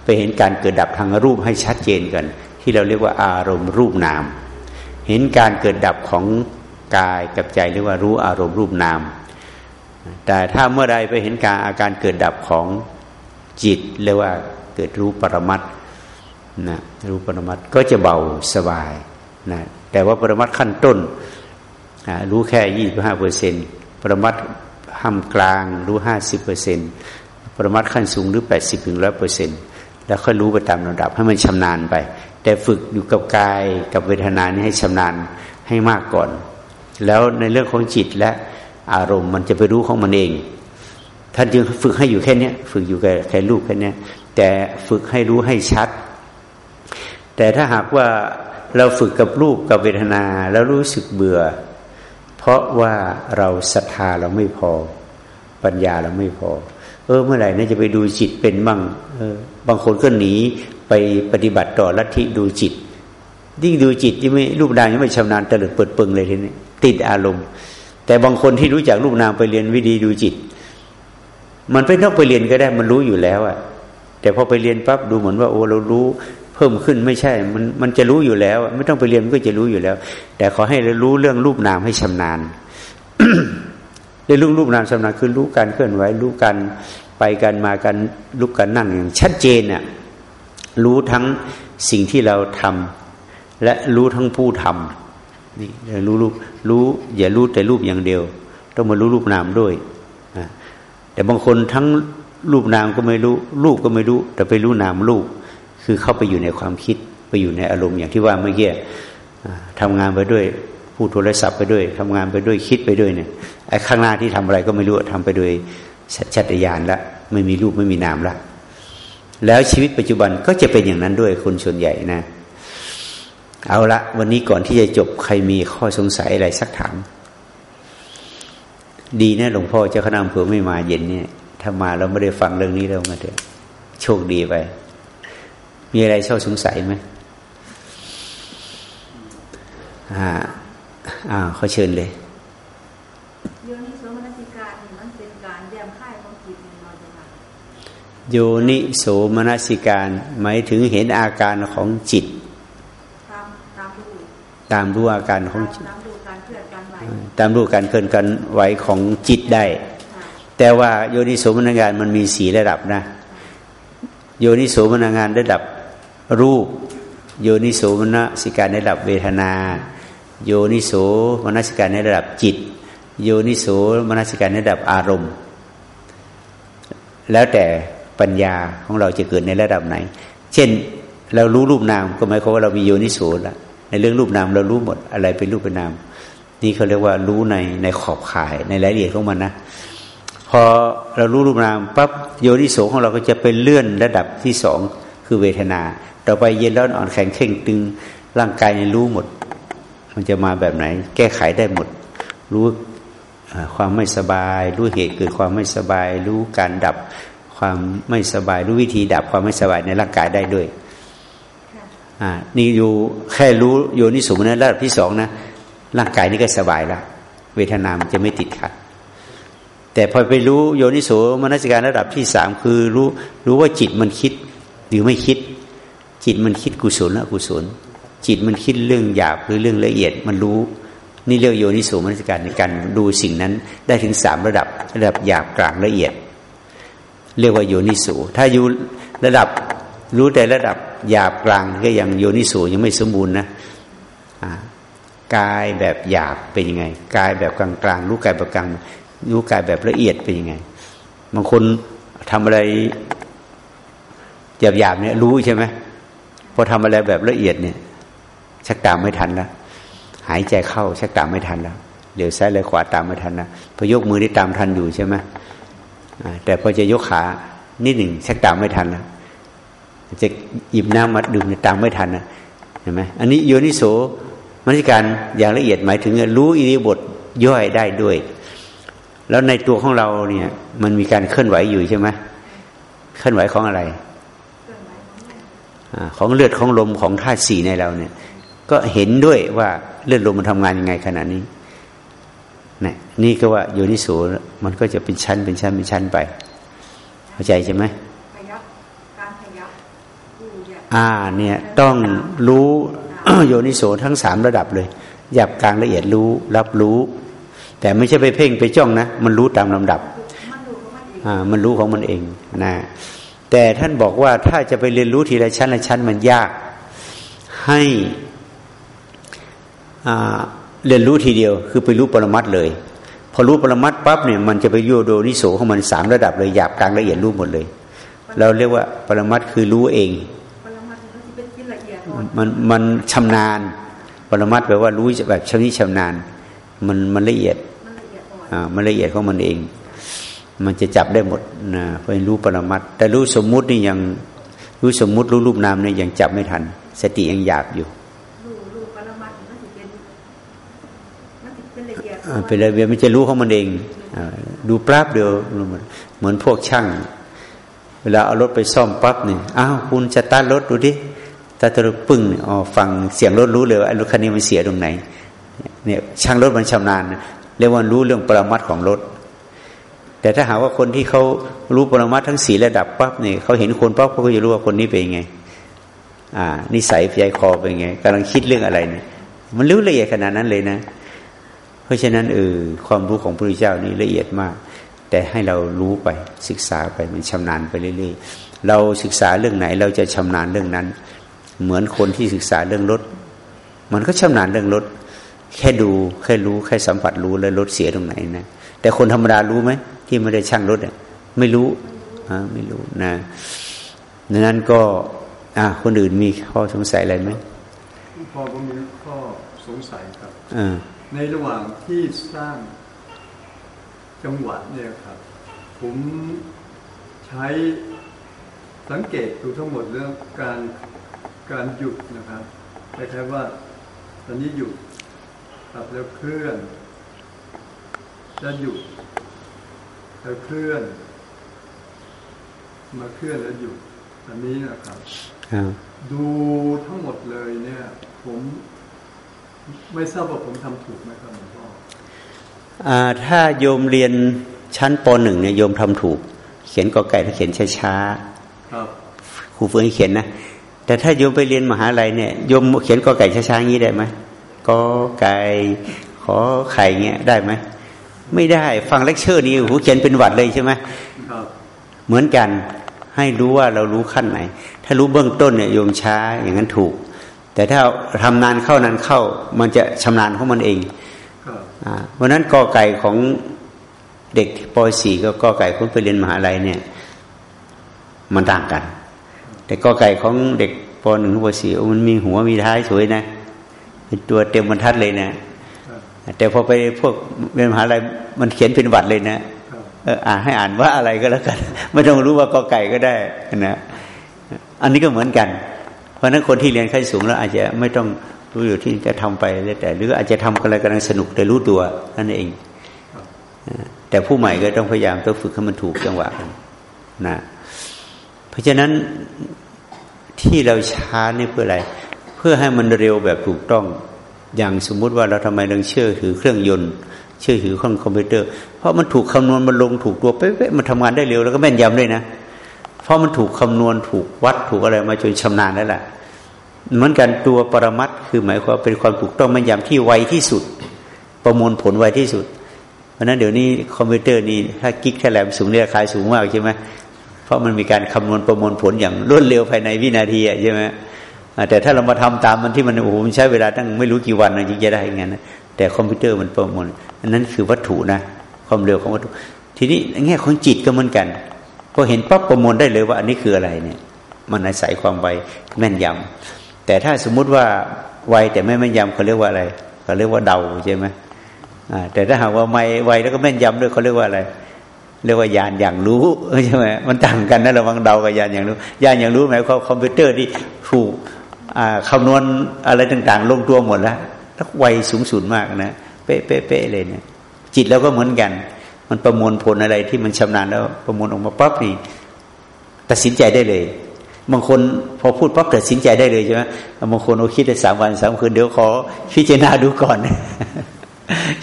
ไปเห็นการเกิดดับทางรูปให้ชัดเจนกัน ที่เราเรียกว่าอารมณ์รูปนาม เห็นการเกิดดับของกายกับใจเรียกว่ารู้อารมณ์รูปนาม แต่ถ้าเมื่อใดไปเห็นการอาการเกิดดับของจิตเรียกว่าเกิดรู้ปรมัตนะรู้ปรมัตก็จะเบาสบายนะแต่ว่าปรมัตขั้นต้นรู้แค่ยี่สิบห้าเปอร์เซ็นต์ปรมัตห้ามกลางรู้ห้าสิบเปอร์เซ็นปรมัตขั้นสูงรู้แปดสิบถึงร้อยเปอร์เซ็นแล้วค่อยรู้ไปตามลำดับให้มันชำนาญไป แต่ฝึกอยู่กับกายกับเวทนานี้ให้ชำนาญให้มากก่อน แล้วในเรื่องของจิตและ อารมณ์ มันจะไปรู้ของมันเอง ท่านจึงฝึกให้อยู่แค่นี้ฝึกอยู่กับแค่รูปแค่นี้แต่ฝึกให้รู้ให้ชัด แต่ถ้าหากว่าเราฝึกกับรูปกับเวทนาแล้วรู้สึกเบื่อ เพราะว่าเราศรัทธาเราไม่พอ ปัญญาเราไม่พอ เออเมื่อไหร่น่าจะไปดูจิตเป็นบ้างเออบางคนก็หนีไปปฏิบัติต่อลัทธิดูจิตยิ่งดูจิตยังไม่รูปนามยังไม่ชำนาญเตลิดเปิดปึงเลยทีนี้ติดอารมณ์ แต่บางคนที่รู้จักรูปนามไปเรียนวิธีดูจิต มันไม่ต้องไปเรียนก็ได้มันรู้อยู่แล้วอะแต่พอไปเรียนปั๊บดูเหมือนว่าโอ้เรารู้เพิ่มขึ้นไม่ใช่ มันมันจะรู้อยู่แล้ว ไม่ต้องไปเรียนมันก็จะรู้อยู่แล้ว แต่ขอให้เรารู้เรื่องรูปนามให้ชำนาญในเรื่องรูปนามชำนาญคือรู้การเคลื่อนไหวรู้การไปกันมากันลุกกันนั่งอย่างชัดเจนน่ะรู้ทั้งสิ่งที่เราทำและรู้ทั้งผู้ท นี่รู้รูปรู้อย่ารู้แต่รูปอย่างเดียว ต้องมารู้รูปนามด้วยแต่บางคนทั้งรูปนามก็ไม่รู้ รูปก็ไม่รู้ แต่ไปรู้นามรูป คือเข้าไปอยู่ในความคิดไปอยู่ในอารมณ์อย่างที่ว่าเมื่อกี้ทำงานไปด้วยพูดโทรศัพท์ไปด้วยทำงานไปด้วยคิดไปด้วยเนี่ยไอ้ข้างหน้าที่ทำอะไรก็ไม่รู้ทำไปโดยชัตยานละไม่มีรูปไม่มีนามละแล้วชีวิตปัจจุบันก็จะเป็นอย่างนั้นด้วยคนส่วนใหญ่นะ เอาละวันนี้ก่อนที่จะจบใครมีข้อสงสัยอะไรสักถาม ดีนะหลวงพ่อเจ้าคณะอำเภอไม่มาเย็นเนี่ย ถ้ามาเราไม่ได้ฟังเรื่องนี้เรามาเถอะโชคดีไป มีอะไรเช่าสงสัยไหมอ่าอ่าเขาเชิญเลยโยนิโสมนสิการมันเป็นการแยมค่ายของจิตเราจะมาโยนิโสมนสิการหมายถึงเห็นอาการของจิต ตามรู้อาการของจิตตามดูการเคลื่อนการไหวตามรู้การเคลื่อนการไหวของจิตได้ แต่ว่าโยนิโสมนสิการมันมีสีระดับนะ โยนิโสมนสิการระดับรูป โยนิโสมนสิการระดับเวทนา โยนิโสมนสิการในระดับจิต โยนิโสมนสิการในระดับอารมณ์ แล้วแต่ปัญญาของเราจะเกิดในระดับไหน เช่น เรารู้รูปนามก็หมายความว่าเรามีโยนิโสแล้ว ในเรื่องรูปนามเรารู้หมดอะไรเป็นรูปเป็นนาม นี่เขาเรียกว่ารู้ในในขอบข่ายในรายละเอียดของมันนะพอเรารู้รูปนามปั๊บโยนิโสของเราก็จะเป็นเลื่อนระดับที่สองคือเวทนา ต่อไปเย็นร้อนอ่อนแข็งเข่งตึงร่างกายในรู้หมด มันจะมาแบบไหน แก้ไขได้หมด รู้ความไม่สบาย รู้เหตุเกิดความไม่สบาย รู้การดับความไม่สบาย รู้วิธีดับความไม่สบายในร่างกายได้ด้วย อ่านี่อยู่แค่รู้โยนิสุมนะระดับที่สองนะร่างกายนี่ก็สบายแล้วเวทนามันจะไม่ติดขัด แต่พอไปรู้โยนิโสมนสิการระดับที่สามคือรู้รู้ว่าจิตมันคิดหรือไม่คิด จิตมันคิดกุศลอกุศล จิตมันคิดเรื่องหยาบหรือเรื่องละเอียดมันรู้ นี่เรียกโยนิโสมนสิการในการดูสิ่งนั้นได้ถึงสามระดับระดับหยาบกลางละเอียด เรียกว่าโยนิโสถ้าอยู่ระดับรู้แต่ระดับ หยาบกลางก็ยังโยนิโสยังไม่สมบูรณ์นะกายแบบหยาบเป็นยังไงกายแบบกลางกลางรู้กายแบบกลางรู้กายแบบละเอียดเป็นยังไงบางคนทำอะไรหยาบหยาบเนี่ยรู้ใช่ไหมพอทำอะไรแบบละเอียดเนี่ย ชักตามไม่ทันแล้วหายใจเข้าชักตามไม่ทันแล้วเดี๋ยวซ้ายเลยขวาตามไม่ทันนะพอยกมือได้ตามทันอยู่ใช่ไหมแต่พอจะยกขานิดหนึ่งชักตามไม่ทันแล้ว จะหยิบน้ำมาดื่มตามไม่ทันนะเห็นไหมอันนี้โยนิโสมนสิการอย่างละเอียดหมายถึงรู้อิริบทย่อยได้ด้วย แล้วในตัวของเราเนี่ย มันมีการเคลื่อนไหวอยู่ใช่ไหมเคลื่อนไหวของอะไรของเลือดของลมของธาตุสี่ในเราเนี่ย ก็เห็นด้วยว่าเลือดลมมันทำงานยังไงขนาดนี้นี่นี่ก็ว่าโยนิโสมันก็จะเป็นชั้นเป็นชั้นเป็นชั้นไป เข้าใจใช่ไหม อ่าเนี่ยต้องรู้โยนิโสทั้งสามระดับเลยหยาบกลางละเอียดรู้ รับรู้ แต่ไม่ใช่ไปเพ่งไปจ้องนะ มันรู้ตามลำดับอ่ามันรู้ของมันเองนะแต่ท่านบอกว่าถ้าจะไปเรียนรู้ทีละชั้นละชั้นมันยาก ให้เรียนรู้ทีเดียว คือไปรู้ปรมัตเลย พอรู้ปรมัตปั๊บเนี่ยมันจะไปโยโดนิโสของมันสามระดับเลยหยาบกลางละเอียดรู้หมดเลย เราเรียกว่าปรมัตคือรู้เอง มันมันชำนาญปรมัตแปลว่ารู้แบบชำนิชำนาญมันมันละเอียดอ่ามันละเอียดของมันเอง มันจะจับได้หมดนะเพราะรู้ปรมัตแต่รู้สมมุตินี่ยังรู้สมมุติรู้รูปนามเนี่ยยังจับไม่ทัน สติยังหยาบอยู่เป็นระเบียบมันจะรู้ของมันเองดูปราบเดียวเหมือนพวกช่าง เวลาเอารถไปซ่อมปั๊บเนี่ยอ้าวคุณจะตัดรถดูดิ ตัดรถปึ้งอ๋อฟังเสียงรถรู้เลยว่ารถคันนี้มันเสียตรงไหนเนี่ยช่างรถมันชำนาญเรียกว่ารู้เรื่องปรมัตของรถ แต่ถ้าหาว่าคนที่เขารู้ปรมัตทั้งสี่ระดับปั๊บเนี่ยเขาเห็นคนปั๊บเขาก็จะรู้ว่าคนนี้เป็นยังไง อ่า นิสัยใจคอเป็นยังไงกำลังคิดเรื่องอะไรเนี่ย มันรู้ละเอียดขนาดนั้นเลยนะ เพราะฉะนั้นเออความรู้ของพระพุทธเจ้านี่ละเอียดมาก แต่ให้เรารู้ไปศึกษาไปมันชำนาญไปเรื่อยๆเราศึกษาเรื่องไหนเราจะชำนาญเรื่องนั้น เหมือนคนที่ศึกษาเรื่องรถ มันก็ชำนาญเรื่องรถ แค่ดูแค่รู้แค่สัมผัสรู้แล้วรถเสียตรงไหนนะแต่คนธรรมดารู้ไหมที่ไม่ได้ช่างรถเนี่ยไม่รู้อ่าไม่รู้นะดังนั้นก็ อ่าคนอื่นมีข้อสงสัยอะไรไหมพอผมมีข้อสงสัยครับอ่าในระหว่างที่สร้างจังหวัดเนี่ยครับ ผมใช้สังเกตดูทั้งหมดเรื่องการ การหยุดนะครับคล้ายๆว่า ตอนนี้หยุดครับแล้วเคลื่อนแล้วหยุดแล้วเคลื่อน มาเคลื่อนแล้วหยุดอันนี้นะครับอ่าดูทั้งหมดเลยเนี่ย ผมไม่ทราบว่าผมทำถูกไหมครับหลวงพ่ออ่าถ้าโยมเรียนชั้นปหนึ่งเนี่ยโยมทำถูก เขียนกอไก่ถ้าเขียนช้าครับๆครูฝึกให้เขียนนะ แต่ถ้าโยมไปเรียนมหาลัยเนี่ยโยมเขียนกอไก่ช้าๆอย่างนี้ได้ไหมกอไก่ขอไข่เงี้ยได้ไหมไม่ได้ ฟังเลคเชอร์นี่โอ้โหเขียนเป็นหวัดเลยใช่ไหมเหมือนกันให้รู้ว่าเรารู้ขั้นไหน ถ้ารู้เบื้องต้นเนี่ยโยมช้าอย่างนั้นถูก แต่ถ้าทำนานเข้านานเข้า มันจะชำนาญของมันเองครับอ่าเพราะนั้นกอไก่ของเด็กป .4 กับกอไก่คนไปเรียนมหาลัยเนี่ย มันต่างกัน แต่กอไก่ของเด็กป .1 ถึงป .4 โอ้มันมีหัวมีท้ายสวยนะเป็นตัวเต็มบรรทัดเลยนะครับแต่พอไปพวกเรียนมหาลัยมันเขียนเป็นหวัดเลยนะครับเอออ่านให้อ่านว่าอะไรก็แล้วกัน ไม่ต้องรู้ว่ากอไก่ก็ได้นะอันนี้ก็เหมือนกัน เพราะฉะนั้นคนที่เรียนขั้นสูงแล้ว อาจจะไม่ต้องรู้อยู่ที่จะทำไปแล้วแต่ หรืออาจจะทำอะไรกำลังสนุกแต่รู้ตัวนั่นเองครับนะแต่ผู้ใหม่ก็ต้องพยายามต้องฝึกให้มันถูกจังหวะกันนะ เพราะฉะนั้นที่เราช้านี่เพื่ออะไร เพื่อให้มันเร็วแบบถูกต้อง อย่างสมมุติว่าเราทำไมเราเชื่อถือเครื่องยนต์ เชื่อถือเครื่องคอมพิวเตอร์ เพราะมันถูกคำนวณมันลงถูกตัวเป๊ะๆมันทำงานได้เร็วแล้วก็แม่นยำด้วยนะ เพราะมันถูกคำนวณถูกวัดถูกอะไรมาจนชำนาญแล้วล่ะเหมือนกันตัวปรมัตคือหมายความเป็นความถูกต้องแม่นยำที่ไวที่สุด ประมวลผลไวที่สุด เพราะนั้นเดี๋ยวนี้คอมพิวเตอร์นี่ถ้ากิ๊กแค่แหลมสูงเนี่ยราคาสูงมากใช่ไหม เพราะมันมีการคำนวณประมวลผลอย่างรวดเร็วภายในวินาทีใช่ไหมแต่ถ้าเรามาทำตามมันที่มันโอ้โหมันใช้เวลาตั้งไม่รู้กี่วันนะจึงจะได้อย่างนั้นะแต่คอมพิวเตอร์มันประมวลอันนั้นคือวัตถุนะ ความเร็วของวัตถุ ทีนี้แง่ของจิตก็เหมือนกันพอเห็นปั๊บประมวลได้เลยว่า อันนี้คืออะไรเนี่ย มันอาศัยความไวแม่นยำแต่ถ้าสมมุติว่าไวแต่ไม่แม่นยำเขาเรียกว่าอะไรเขาเรียกว่าเดาใช่ไหมแต่ถ้าหากว่าไม่ไวแล้วก็แม่นยำด้วยเขาเรียกว่าอะไร เรียกว่าญาณหยั่งรู้ใช่ไหมมันต่างกันนะระวังเดากับญาณหยั่งรู้ญาณหยั่งรู้หมายความคอมพิวเตอร์ที่ถูกคำนวณอะไรต่าง ๆ ลงตัวหมดแล้วแล้วไวสูงสุดมากนะเป๊ะเป๊ะเป๊ะเลยเนี่ยจิตเราก็เหมือนกัน มันประมวลผลอะไรที่มันชำนาญแล้ว ประมวลออกมาปั๊บนี่ตัดสินใจได้เลย บางคนพอพูดปั๊บตัดสินใจได้เลยใช่ไหมบางคนโอ้คิดได้สามวันสามคืนเดี๋ยวขอพิจารณาดูก่อน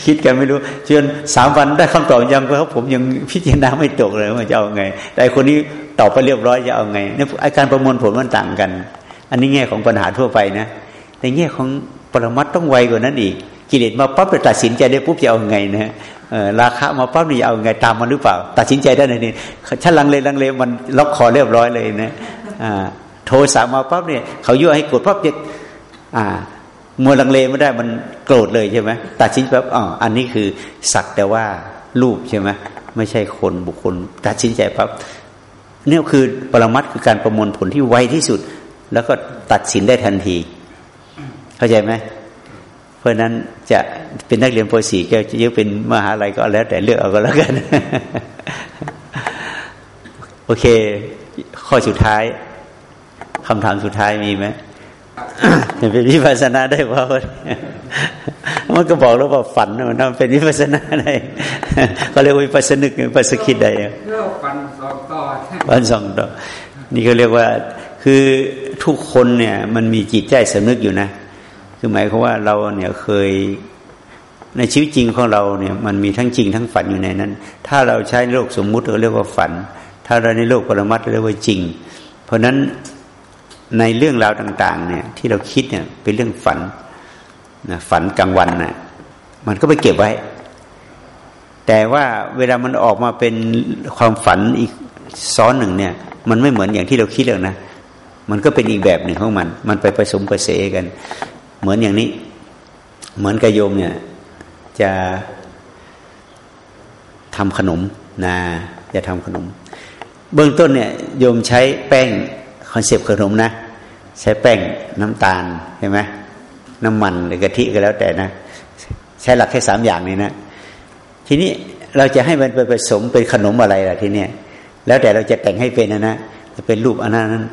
คิดกันไม่รู้จนสามวันได้คำตอบยังเพราะผมยังพิจารณาไม่ตกเลยว่าจะเอาไง แต่คนนี้ตอบไปเรียบร้อยจะเอาไงเนี่ยอาการประมวลผลมันต่างกัน อันนี้แง่ของปัญหาทั่วไปนะในแง่ของปรมัตต้องไวกว่านั้นอีก กิเลสมาปั๊บจะตัดสินใจได้ปุ๊บจะเอาไงนะราคะมาปั๊บนี่จะเอาไงตามมันหรือเปล่า ตัดสินใจได้เลยนี่ถ้าลังเลลังเลมันล็อกคอเรียบร้อยเลยนะอ่าโทรสามมาปั๊บเนี่ยเขายั่วให้กดปั๊บจะอ่า มัวลังเลไม่ได้มันโกรธเลยใช่ไหมตัดสินปั๊บอ๋ออันนี้คือสักแต่ว่ารูปใช่ไหมไม่ใช่คนบุคคล ตัดสินใจปั๊บเนี่ยคือปรมัตคือการประมวลผลที่ไวที่สุด แล้วก็ตัดสินได้ทันที เข้าใจไหมเพราะนั้นจะเป็นนักเรียนป .4 ก็จะเยอะเป็นมหาลัยก็แล้วแต่เลือกเอาก็แล้วกัน โอเค ข้อสุดท้ายคำถามสุดท้ายมีไหม เป็นวิปัสสนาได้เปล่ามันก็บอกแล้วว่าฝันนะมันเป็นวิปัสสนาได้เขาเรียกว่าวิปัสสนึกวิปัสสคิดได้เรื่องฟันสองต่อวันสองต่อนี่ก็เรียกว่าคือทุกคนเนี่ย มันมีจิตใจสำนึกอยู่นะ คือหมายความว่าเราเนี่ยเคยในชีวิตจริงของเราเนี่ย มันมีทั้งจริงทั้งฝันอยู่ในนั้น ถ้าเราใช้โลกสมมุติเราเรียกว่าฝัน ถ้าเราในโลกปรมัตถ์เราเรียกว่าจริง เพราะฉะนั้น ในเรื่องราวต่าง ๆ เนี่ย ที่เราคิดเนี่ย เป็นเรื่องฝันนะฝันกลางวันน่ะ มันก็ไปเก็บไว้ แต่ว่าเวลามันออกมาเป็นความฝันอีกซ้อนหนึ่งเนี่ย มันไม่เหมือนอย่างที่เราคิดหรอกนะมันก็เป็นอีกแบบหนึ่งของมัน มันไปผสมประเสกัน เหมือนอย่างนี้ เหมือนกับโยมเนี่ย จะทำขนมนะจะทำขนม เบื้องต้นเนี่ย โยมใช้แป้ง concept ขนมนะ ใช้แป้งน้ำตาลใช่ไหมน้ำมันหรือกะทิก็แล้วแต่นะ ใช้หลักแค่สามอย่างนี้นะ ทีนี้เราจะให้มันไปผสมเป็นขนมอะไรล่ะทีเนี้ยแล้วแต่เราจะแต่งให้เป็นนะนะจะเป็นรูปอันนั้น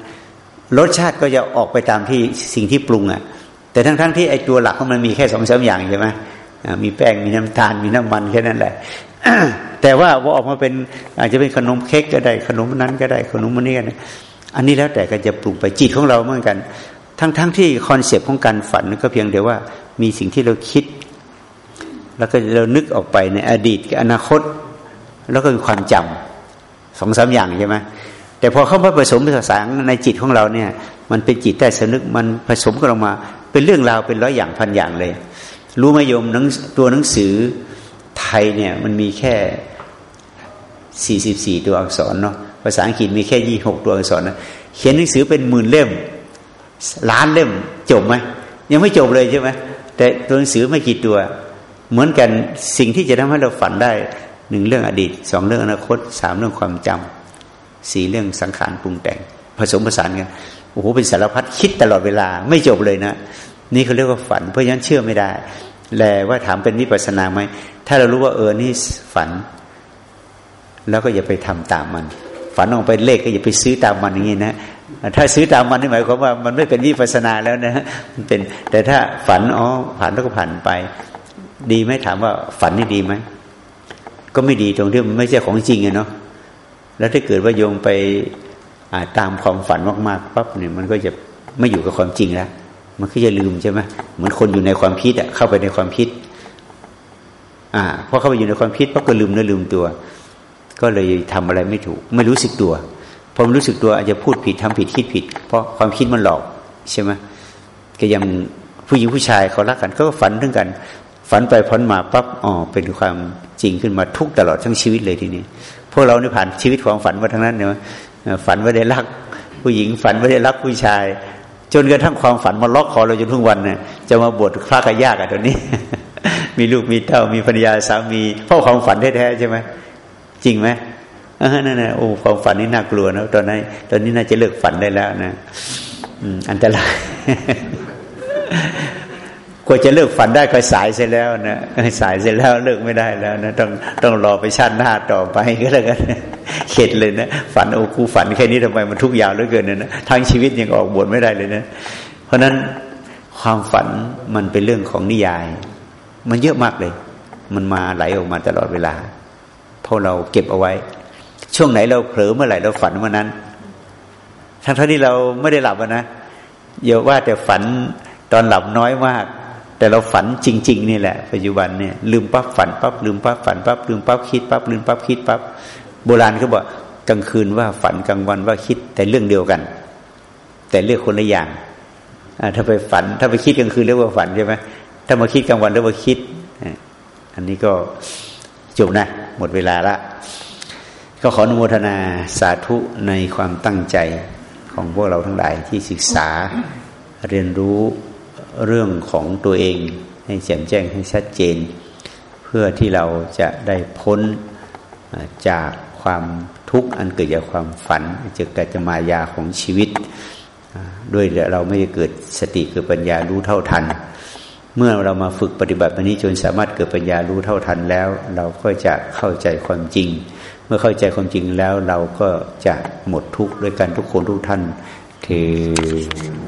รสชาติก็จะออกไปตามที่สิ่งที่ปรุงอะ่ะ แต่ทั้งๆที่ไอ้ตัวหลักของมันมีแค่สองสามอย่างใช่ไหมมีแป้งมีน้ำตาลมีน้ำมันแค่นั้นแหละแต่ว่าว่าออกมาเป็นอาจจะเป็นขนมเค้กก็ได้ขนมนั้นก็ได้ขนมมันนี้กัน อันนี้แล้วแต่ก็จะปรุงไปจิตของเราเหมือนกัน ทั้งๆทที่คอนเซปต์ของการฝันก็เพียงแต่ว่ามีสิ่งที่เราคิด แล้วก็เรานึกออกไปในอดีตกับอนาคต แล้วก็มีความจำสองสามอย่างใช่ไหมแต่พอเข้ามาผสมผสานในจิตของเราเนี่ย มันเป็นจิตใต้สนึกมันผสมกันออกมา เป็นเรื่องราวเป็นร้อยอย่างพันอย่างเลย รู้ไหมโยมตัวหนังสือไทยเนี่ยมันมีแค่สี่สิบสี่ตัวอักษรเนาะ ภาษาอังกฤษมีแค่ยี่หกตัวอักษรนะเขียนหนังสือเป็นหมื่นเล่ม ล้านเล่มจบไหมยังไม่จบเลยใช่ไหมแต่ตัวหนังสือไม่กี่ตัว เหมือนกันสิ่งที่จะทำให้เราฝันได้หนึ่งเรื่องอดีตสองเรื่องอนาคตสามเรื่องความจำสี่เรื่องสังขารปรุงแต่ง ผสมผสานกันโอ้โหเป็นสารพัดคิดตลอดเวลาไม่จบเลยนะ นี่เขาเรียกว่าฝัน เพราะฉะนั้นเชื่อไม่ได้ แลว่าถามเป็นวิปัสนาไหมถ้าเรารู้ว่าเออนี่ฝัน แล้วก็อย่าไปทำตามมัน ฝันออกไปเลขก็อย่าไปซื้อตามมันอย่างนี้นะถ้าซื้อตามมันนี่หมายความว่ามันไม่เป็นวิปัสนาแล้วนะมันเป็น แต่ถ้าฝันอ๋อผ่านแล้วก็ผ่านไป ดีไหมถามว่าฝันนี่ดีไหมก็ไม่ดีตรงที่มันไม่ใช่ของจริงไงเนาะแล้วถ้าเกิดว่าโยงไปตามความฝันมากๆปั๊บเนี่ยมันก็จะไม่อยู่กับความจริงแล้วมันก็จะลืมใช่ไหมเหมือนคนอยู่ในความคิดอะเข้าไปในความคิด อ่าพอเข้าไปอยู่ในความคิดปั๊บก็ลืมเนื้อลืมตัว ก็เลยทำอะไรไม่ถูก ไม่รู้สึกตัวพอมรู้สึกตัวอาจจะพูดผิดทำผิดคิดผิด เพราะความคิดมันหลอกใช่ไหมก็ยังผู้หญิงผู้ชายเขารักกันก็ฝันถึงกัน ฝันไปพ้นมาปั๊บอ๋อเป็นความจริงขึ้นมาทุกตลอดทั้งชีวิตเลยทีนี้พวกเราเนี่ผ่านชีวิตของฝันมาทั้งนั้นเนี่ยฝันว่าได้รัก ผู้หญิงฝันว่าได้รักผู้ชาย จนกระทั่งความฝันมาล็อกคอเราจนทุกวันเนี่ยจะมาบวชพระก็ยากอะตอนนี้ มีลูกมีเต้ามีภรรยาสามีเพราะความฝันแท้ๆใช่ไหม จริงไหมนั่นนะโอ้ความฝันนี่น่ากลัวนะตอนนั้นตอนนี้น่าจะเลิกฝันได้แล้วนะอันตรายกว่าจะเลิกฝันได้ก็สายเสียแล้วนะสายเสียแล้วเลิกไม่ได้แล้วนะต้องต้องรอไปชาติหน้าต่อไปก็แล้วกันเข็ดเลยนะฝันโอ้กูฝันแค่นี้ทำไมมันทุกอย่างเหลือเกินเนะทางชีวิตยังออกบวชไม่ได้เลยนะ เพราะนั้นความฝันมันเป็นเรื่องของนิยาย มันเยอะมากเลย มันมาไหลออกมาตลอดเวลา เพราะเราเก็บเอาไว้ ช่วงไหนเราเผลอเมื่อไหร่เราฝันเมื่อนั้น ทั้งที่เราไม่ได้หลับนะเยอะว่าแต่ฝันตอนหลับน้อยมาก แต่เราฝันจริง ๆ นี่แหละ ปัจจุบันเนี่ยลืมปั๊บฝันปั๊บลืมปั๊บฝันปั๊บลืมปั๊บคิดปั๊บลืมปั๊บคิดปั๊บโบราณเขาบอกกลางคืนว่าฝันกลางวันว่าคิดแต่เรื่องเดียวกัน แต่เรื่องคนละอย่างถ้าไปฝัน ถ้าไปคิดกลางคืนเรียกว่าฝันใช่ไหมถ้ามาคิดกลางวันเรียกว่าคิดอันนี้ก็ จบนะ หมดเวลาละ ก็ขออนุโมทนาสาธุในความตั้งใจของพวกเราทั้งหลายที่ศึกษาเรียนรู้เรื่องของตัวเอง ให้แจ่มแจ้งให้ชัดเจน เพื่อที่เราจะได้พ้นจากความทุกข์อันเกิดจากความฝันจากกิดจะมายาของชีวิต ด้วยเราไม่เกิดสติเกิดปัญญารู้เท่าทัน เมื่อเรามาฝึกปฏิบัติแบบนี้จนสามารถเกิดปัญญารู้เท่าทันแล้ว เราก็จะเข้าใจความจริง เมื่อเข้าใจความจริงแล้วเราก็จะหมดทุกข์ด้วยกันทุกคนทุกท่านเทอ